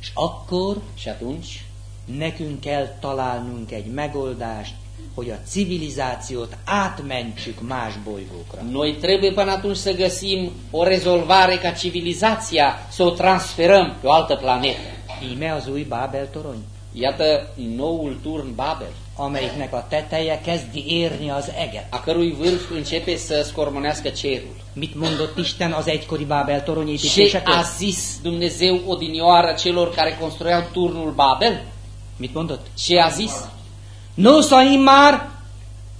És akkor Și atunci nekünk kell találnunk egy megoldást, hogy a civilizációt átmentsük más bolygókra. noi trebuie până atunci să găsim o rezolvare ca civilizația să o transferăm pe o altă planetă. Íme az új Bábel torony, Iată noul turn Babel, amelyiknek a teteje kezdi érni az eget. a cărui vârf începe să scormonească cerul. Mit mondott Isten az egykori Bábel torony Ce építésekor? a zis Dumnezeu odinioară celor care construiau turnul Babel? Mit mondott? Ce a zis? Nosza immár,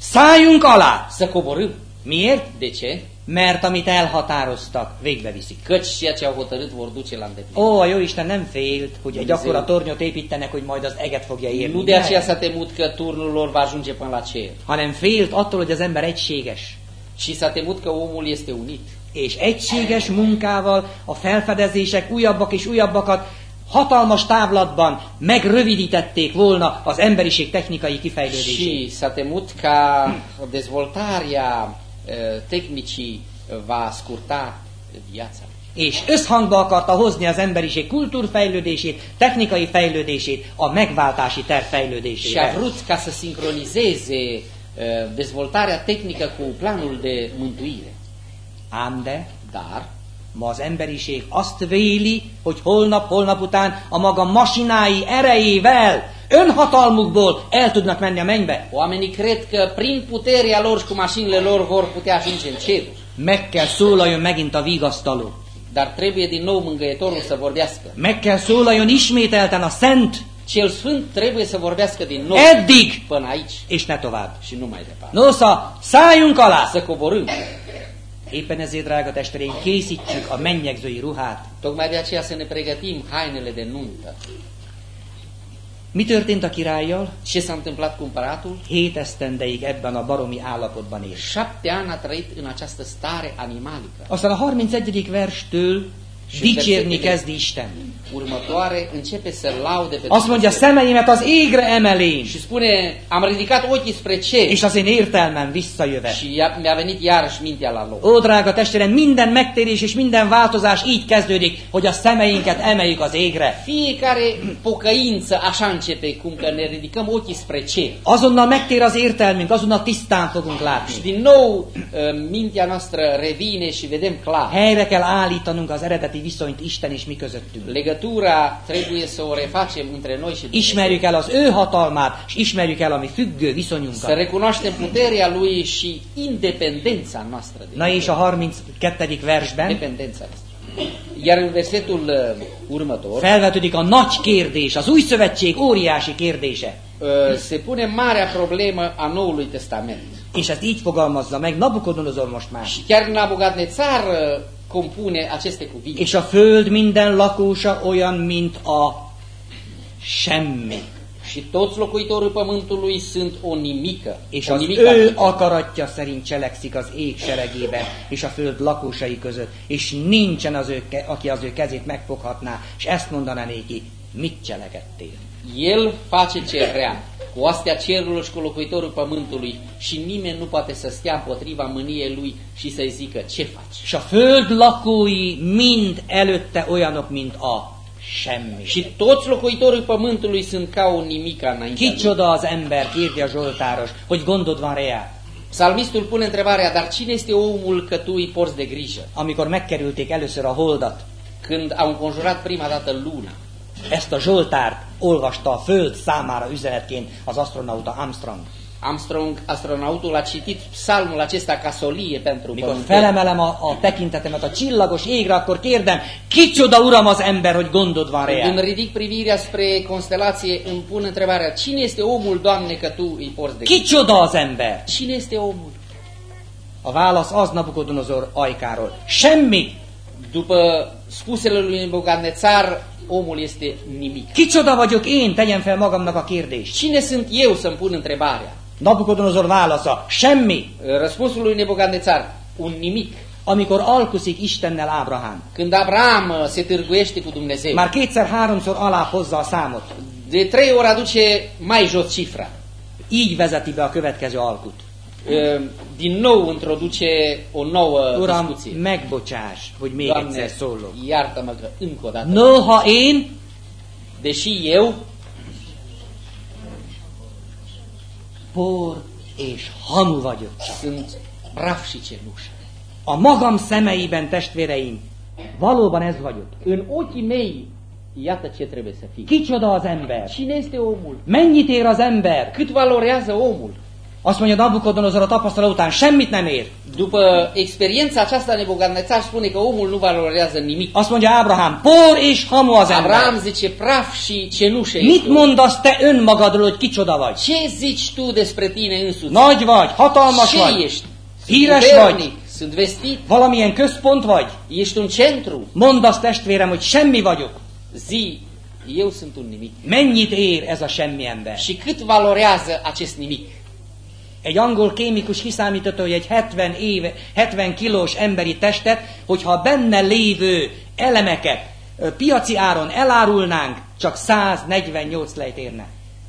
szálljunk alá! Coborâm. Miért? De ce? Mert amit elhatároztak, végbe viszik. Căci ce au hotărât vor duce la îndeplinire. Ó, a Jóisten nem félt, hogy egy akkora tornyot építenek, hogy majd az eget fogja érni. Nu de aceea s-a temut că turnul lor va ajunge până la cer, hanem félt attól, hogy az ember egységes. ci s-a temut că omul este unit. És egységes munkával a felfedezések újabbak és újabbakat hatalmas távlatban megrövidítették volna az emberiség technikai kifejlődését. Și s-a temut ca dezvoltarea eh, tehnicii va scurta viața. És összhangba akarta hozni az emberiség kultúrfejlődését, technikai fejlődését a megváltási terv Și a fejlődésével. vrut ca să sincronizeze eh, dezvoltarea tehnică cu planul de mântuire. Ám de Dar ma az emberiség azt véli, hogy holnap, holnap után a maga masinái erejével, önhatalmukból el tudnak menni a mennybe. oamenii cred că prin puterea lor și cu mașinile lor vor putea ajunge în cer. Meg kell szólaljon megint a vigasztaló. Dar trebuie din nou mângăietorul să vorbească. Meg kell szólaljon ismételten a szent, Cel Sfânt trebuie să vorbească din nou eddig, până aici és ne tovább. și nu mai departe. Nosza, szálljunk alá! Să coborâm. Éppen ezért, drága testvéreim, készítsük a mennyegzői ruhát. Tocmai de aceea să ne pregătim hainele de nuntă. Mi történt a királlyal? Ce s-a întâmplat cu împăratul? Hét esztendeig ebben a baromi állapotban élt. Șapte ani a trăit în această stare animalică. Aztán a 31. verstől dicsérni kezdi Isten. Următoare începe să laude pe Azt mondja, szemeimet az égre emelén, Și spune, am ridicat ochii spre cer és az én értelmem visszajöve. și ia- mi-a venit iarăși mintea la loc. Ó, drága testvérem, minden megtérés és minden változás így kezdődik, hogy a szemeinket emeljük az égre. Fiecare pocăință așa începe, cum că ne ridicăm ochii spre cer. Azonnal megtér az értelmünk, azonnal tisztán fogunk Și látni. din nou mintea noastră revine și vedem clar. Helyre kell állítanunk az eredeti viszonyt Isten és mi közöttünk. Legătura trebuie să o refacem între noi și. Ismerjük el az ő hatalmát, és ismerjük el a mi függő Să viszonyunkat. recunoaștem puterea Lui și independența noastră. De Na és a 32. versben Dependența noastră. Iar în versetul uh, următor felvetődik a nagy kérdés, az új szövetség óriási kérdése. uh, se pune marea problemă a Noului Testament. És ezt így fogalmazza meg Nabukodonozor most már. Și chiar Nabugadnețar uh, compune aceste cuvinte. És a föld minden lakósa olyan, mint a semmi. Și toți locuitorii pământului sunt o nimică. És o az nimică ő akaratja szerint cselekszik az ég seregében és a föld lakósai között, és nincsen az ő, aki az ő kezét megfoghatná, és ezt mondaná néki, mit cselekedtél. El face ce vrea, cu oastea cerului și cu locuitorul pământului și nimeni nu poate să stea împotriva mâniei lui și să-i zică ce faci. És a föld lakói mind előtte olyanok, mint a semmi. Și toți locuitorii pământului sunt ca un nimica înaintea lui. Kicsoda az ember, kérdi a Zsoltáros, hogy gondod van rá. Psalmistul pune întrebarea, dar cine este omul că tu îi porți de grijă? Amikor megkerülték először a holdat, Când au înconjurat prima dată luna, ezt a Zsoltárt olvasta a föld számára üzenetként az astronauta Armstrong. Armstrong, astronautul, a citit psalmul acesta ca solie pentru Mikor pământ. felemelem a, a tekintetemet a csillagos égre, akkor kérdem, kicsoda uram az ember, hogy gondod van Când rá? ridic privirea spre constelație, îmi pun întrebarea, cine este omul, Doamne, că Tu îi porți de? Kicsoda az ember? Cine este omul? A válasz az Nabukodonozor ajkáról. Semmi! După spusele lui Nebuchadnezzar, omul este nimic. Kicsoda vagyok én? Tegyen fel magamnak a kérdést. Cine sunt eu să-mi pun întrebarea? Nabukodonozor válasza. Semmi! Răspunsul lui Nebuchadnezzar, un nimic. Amikor alkuszik Istennel Ábrahám. Când Abraham uh, se târguiește cu Dumnezeu, Már kétszer-háromszor alá hozza a számot. de trei ori aduce mai jos cifra. Így vezeti be a következő alkut. Din nou introduce o nouă Uram, discuție. megbocsáss, hogy még Doamne, egyszer szólok. iartă-mă că încă o dată, Noha én deși eu por és hamu vagyok. sunt praf și cenușă. A magam szemeiben, testvéreim, valóban ez vagyok. În ochii mei, iată ce trebuie să fii. Kicsoda az ember? Cine este omul? Mennyit ér az ember? Cât valorează omul? Azt mondja Nabukodonozor a tapasztalat után, semmit nem ér. După experiența aceasta, Nebuchadnezzar spune că omul nu valorează nimic. Azt mondja Ábrahám, por és hamu az Abraham ember. zice praf și cenușă Mit este omul. mondasz te önmagadról, hogy kicsoda vagy? Ce zici tu despre tine însuți? Nagy vagy, hatalmas Ce vagy, ești? híres Puternic, vagy, sunt vestit, valamilyen központ vagy. ești un centru. Mondd azt testvérem, hogy semmi vagyok. Zi, eu sunt un nimic. Mennyit ér ez a semmi ember? Și cât valorează acest nimic? Egy angol kémikus kiszámította, hogy egy 70 éve, 70 kilós emberi testet, hogyha a benne lévő elemeket piaci áron elárulnánk, csak 148 lejt érne.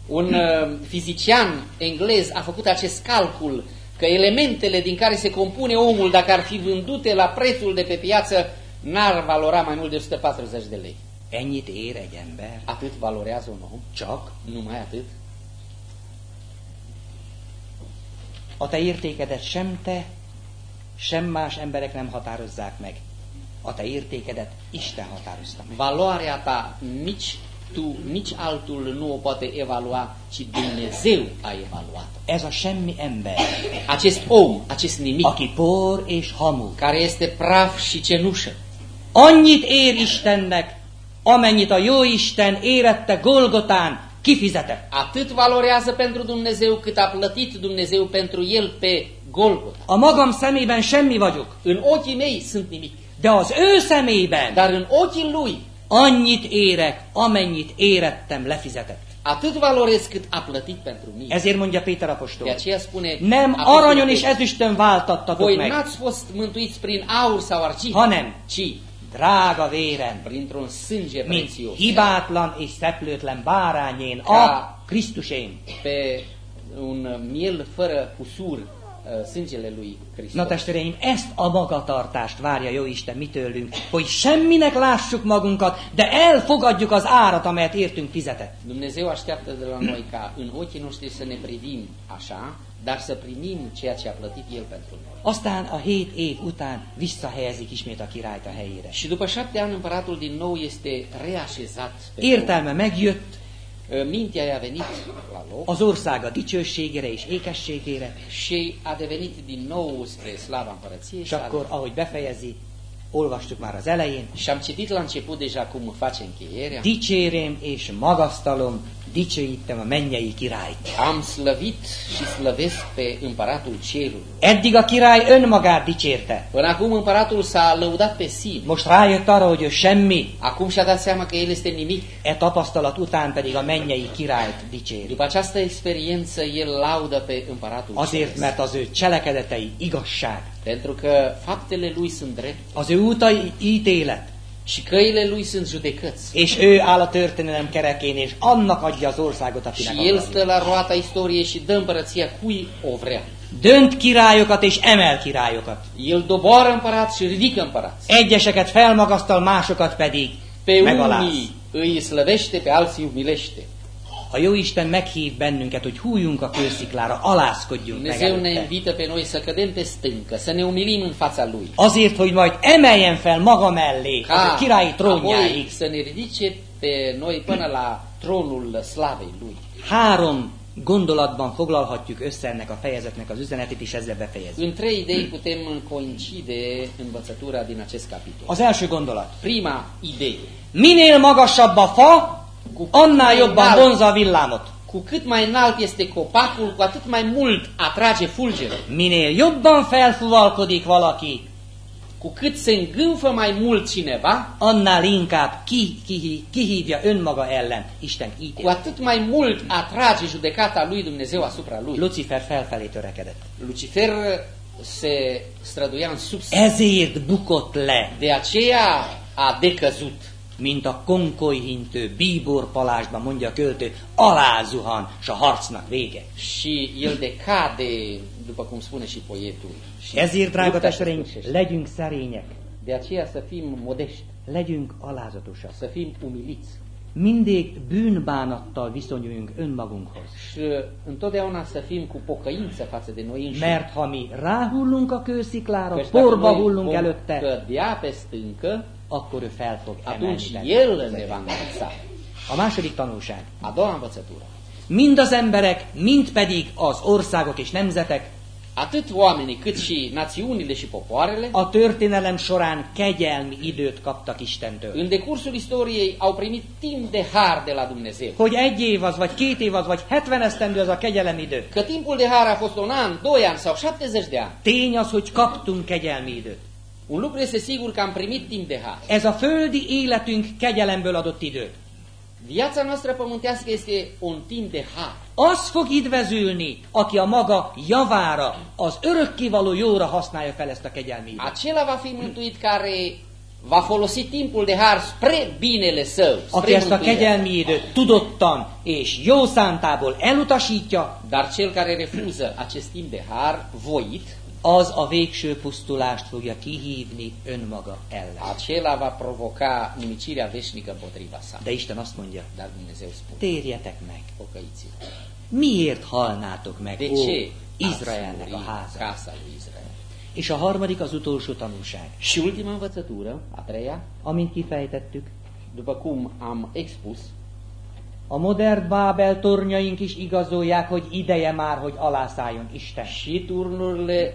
Un uh, fizician englez a făcut acest calcul că elementele din care se compune omul, dacă ar fi vândute la prețul de pe piață, n-ar valora mai mult de 140 de lei. Ennyit ér egy ember? Atât valorează un om? Csak Numai atât? A te értékedet sem te, sem más emberek nem határozzák meg. A te értékedet Isten határozta meg. Valoarea ta nici tu, nici altul nu o poate evalua, ci Dumnezeu a evaluat. Ez a semmi ember, Acest om, acest nimic, aki por és hamu, care este praf și cenușă, annyit ér Istennek, amennyit a jó Isten érette Golgotán, kifizetett. atât valorează pentru Dumnezeu cât a plătit Dumnezeu pentru el pe Golgota. A magam szemében semmi vagyok, În ochii mei sunt nimic, de az ő szemében dar în ochii lui annyit érek, amennyit érettem, lefizetett. atât valorez cât a plătit pentru mine. Ezért mondja Péter De apostol. aceea spune, Nem aranyon és ezüstön váltattatok voi meg, n-ați fost mântuiți prin aur sau argint, hanem ci drága vérem, mint hibátlan és szeplőtlen bárányén, a Krisztusén. pe un miel fără usur, uh, sângele lui Hristos. Na testvéreim, ezt a magatartást várja jó Isten mi tőlünk, hogy semminek lássuk magunkat, de elfogadjuk az árat, amelyet értünk fizetett. Dumnezeu așteaptă de la noi ca în ochii noștri să ne privim așa, dar să primim ceea ce a plătit El pentru noi. Aztán a hét év után visszahelyezik ismét a királyt a helyére. Și după șapte ani împăratul din nou este reașezat pe Értelme megjött. Mintea i-a venit la loc az országa dicsőségére és ékességére, și a devenit din nou spre slava împărăției și, akkor, ahogy befejezi, olvastuk már az elején, și am citit la început deja cum face încheierea. dicsérém és magasztalom, dicsőítem a mennyei királyt. Am slăvit și slăvesc pe împăratul cerului. Eddig a király önmagát dicsérte. Până acum împăratul s-a lăudat pe sine. Most rájött arra, hogy ő semmi, Acum și-a dat seama că el este nimic. e tapasztalat után pedig a mennyei királyt dicséri. După această experiență, el laudă pe împăratul Azért, mert az ő cselekedetei igazság, Pentru că faptele lui sunt drept, az ő útai ítélet, Și căile lui sunt judecăți. És ő áll a történelem kerekén, és annak adja az országot, akinek Și el stă la roata istoriei și dă împărăția cui o vrea. Dönt királyokat és emel királyokat. El doboară împărați și ridică împărați. Egyeseket felmagasztal, másokat pedig Pe megaláz. unii îi slăvește, pe alții umilește. A jó Isten meghív bennünket, hogy hújjunk a kősziklára, alázkodjunk meg Dumnezeu ne előtte. invită pe noi să cădem pe stâncă, să ne umilim în fața Lui. Azért, hogy majd emeljen fel maga mellé, Ca a királyi trónjáig. să ne ridice pe noi până la slavei Lui. Három gondolatban foglalhatjuk össze ennek a fejezetnek az üzenetét, és ezzel befejezzük. În trei idei putem coincide învățătura din acest capitol. Az első gondolat. Prima idee. Minél magasabb a fa, annál jobban Nál- vonza a villámot. Cu cât mai înalt este copacul, cu atât mai mult atrage fulgerul. Minél jobban felfuvalkodik valaki, Cu cât se îngânfă mai mult cineva, annál inkább ki, ki, kihívja önmaga ellen Isten cu ítélet. atât mai mult atrage judecata lui Dumnezeu asupra lui. Lucifer felfelé törekedett. Lucifer se străduia în sus. Ezért bukott le, De aceea a decăzut. Mint a konkolyhintő bíbor palásban mondja a költő, alázuhan, s a harcnak vége. Și el decade, după cum spune și poetul. Și Ezért, drága testvéreim, legyünk szerények, De aceea să fim modești, legyünk alázatosak. să fim umiliți. Mindig bűnbánattal viszonyuljunk önmagunkhoz. Și întotdeauna să fim cu pocăință față de noi înșine. Mert ha mi ráhullunk a kősziklára, porba hullunk előtte, cădea pe stâncă, akkor ő fel fog emelni atunci bennünket. El ne va înălța. A második tanulság. A doua învățătură. Mind az emberek, mind pedig az országok és nemzetek Atât oamenii cât și națiunile și popoarele, a történelem során kegyelmi időt kaptak Istentől. în decursul istoriei au primit timp de har de la Dumnezeu. Hogy egy év az, vagy két év az, vagy 70 esztendő az a kegyelem idő. Că timpul de har a fost un an, doi ani sau 70 de ani. Tény az, hogy kaptunk kegyelmi időt. Un lucru este sigur că am primit timp de har. Ez a földi életünk kegyelemből adott idő. Viața noastră pământească este un timp de har. Az fog idvezülni, aki a maga javára, az örökkivaló jóra használja fel ezt a kegyelmi időt. Acela va fi mântuit care va folosi timpul de har spre binele său, Aki spre ezt a kegyelmi időt tudottan és jó szántából elutasítja, Dar cel care refuză acest timp de har voit, az a végső pusztulást fogja kihívni önmaga ellen. acela va provoca nimicirea veșnică împotriva sa. De Isten azt mondja, Dar Dumnezeu spune, térjetek meg. pocăiți-vă. Miért halnátok meg, De ó, ce Izraelnek a háza? casa lui Israel? És a harmadik az utolsó tanulság. Și ultima învățătură, a treia, Amint kifejtettük, după cum am expus, a modern Bábel tornyaink is igazolják, hogy ideje már, hogy alászálljon Isten. și turnurile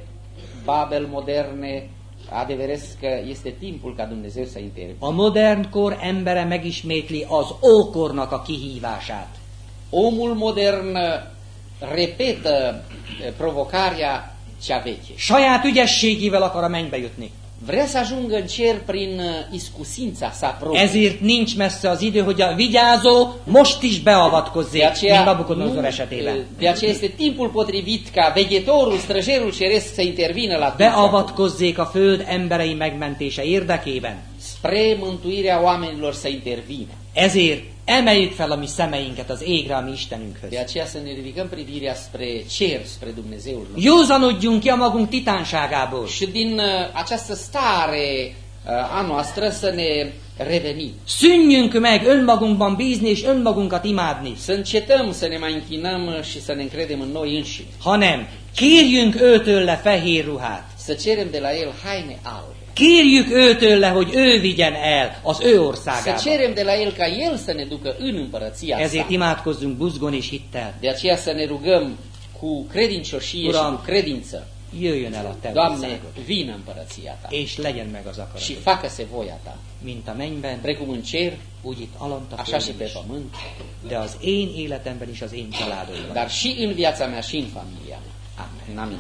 Babel moderne adeveresc că este timpul ca Dumnezeu să intervină. A modern kor embere megismétli az ókornak a kihívását. Omul modern repetă eh, provocarea cea veche. Saját ügyességével akar a mennybe jutni. Vrea să ajungă în cer prin eh, iscusința sa proprie. Ezért nincs messze az idő, hogy a vigyázó most is beavatkozzék, mint aceea, Nabucodonosor nu, esetében. eh, de aceea este timpul potrivit ca veghetorul, străjerul ceresc să intervină la Beavatkozzék a föld emberei megmentése érdekében. spre mântuirea oamenilor să intervină. Ezért emeljük fel a mi szemeinket az égre, a mi Istenünkhöz. De aceea să ne ridicăm privirea spre cer, spre Dumnezeul nostru. Józanodjunk ki a magunk titánságából. Și din uh, această stare uh, a noastră să ne revenim. Szűnjünk meg önmagunkban bízni és önmagunkat imádni, Să încetăm să ne mai închinăm și să ne încredem în noi înșine. hanem kérjünk őtőle fehér ruhát. Să cerem de la El haine albe. Kérjük őtőle, hogy ő vigyen el az ő Să országába. cerem de la El ca El să ne ducă în împărăția Ezért sa. imádkozzunk buzgon és hittel. De aceea să ne rugăm cu credincioșie și Uram, cu credință. Jöjjön el a te Doamne, vină împărăția Ta és legyen meg az și akaratod. facă-se voia Ta. Mint a mennyben, Precum în cer, úgy itt alant a așa și pe pământ, De az én életemben is az én családomban. dar și în viața mea și în familia mea. Amen. Amin.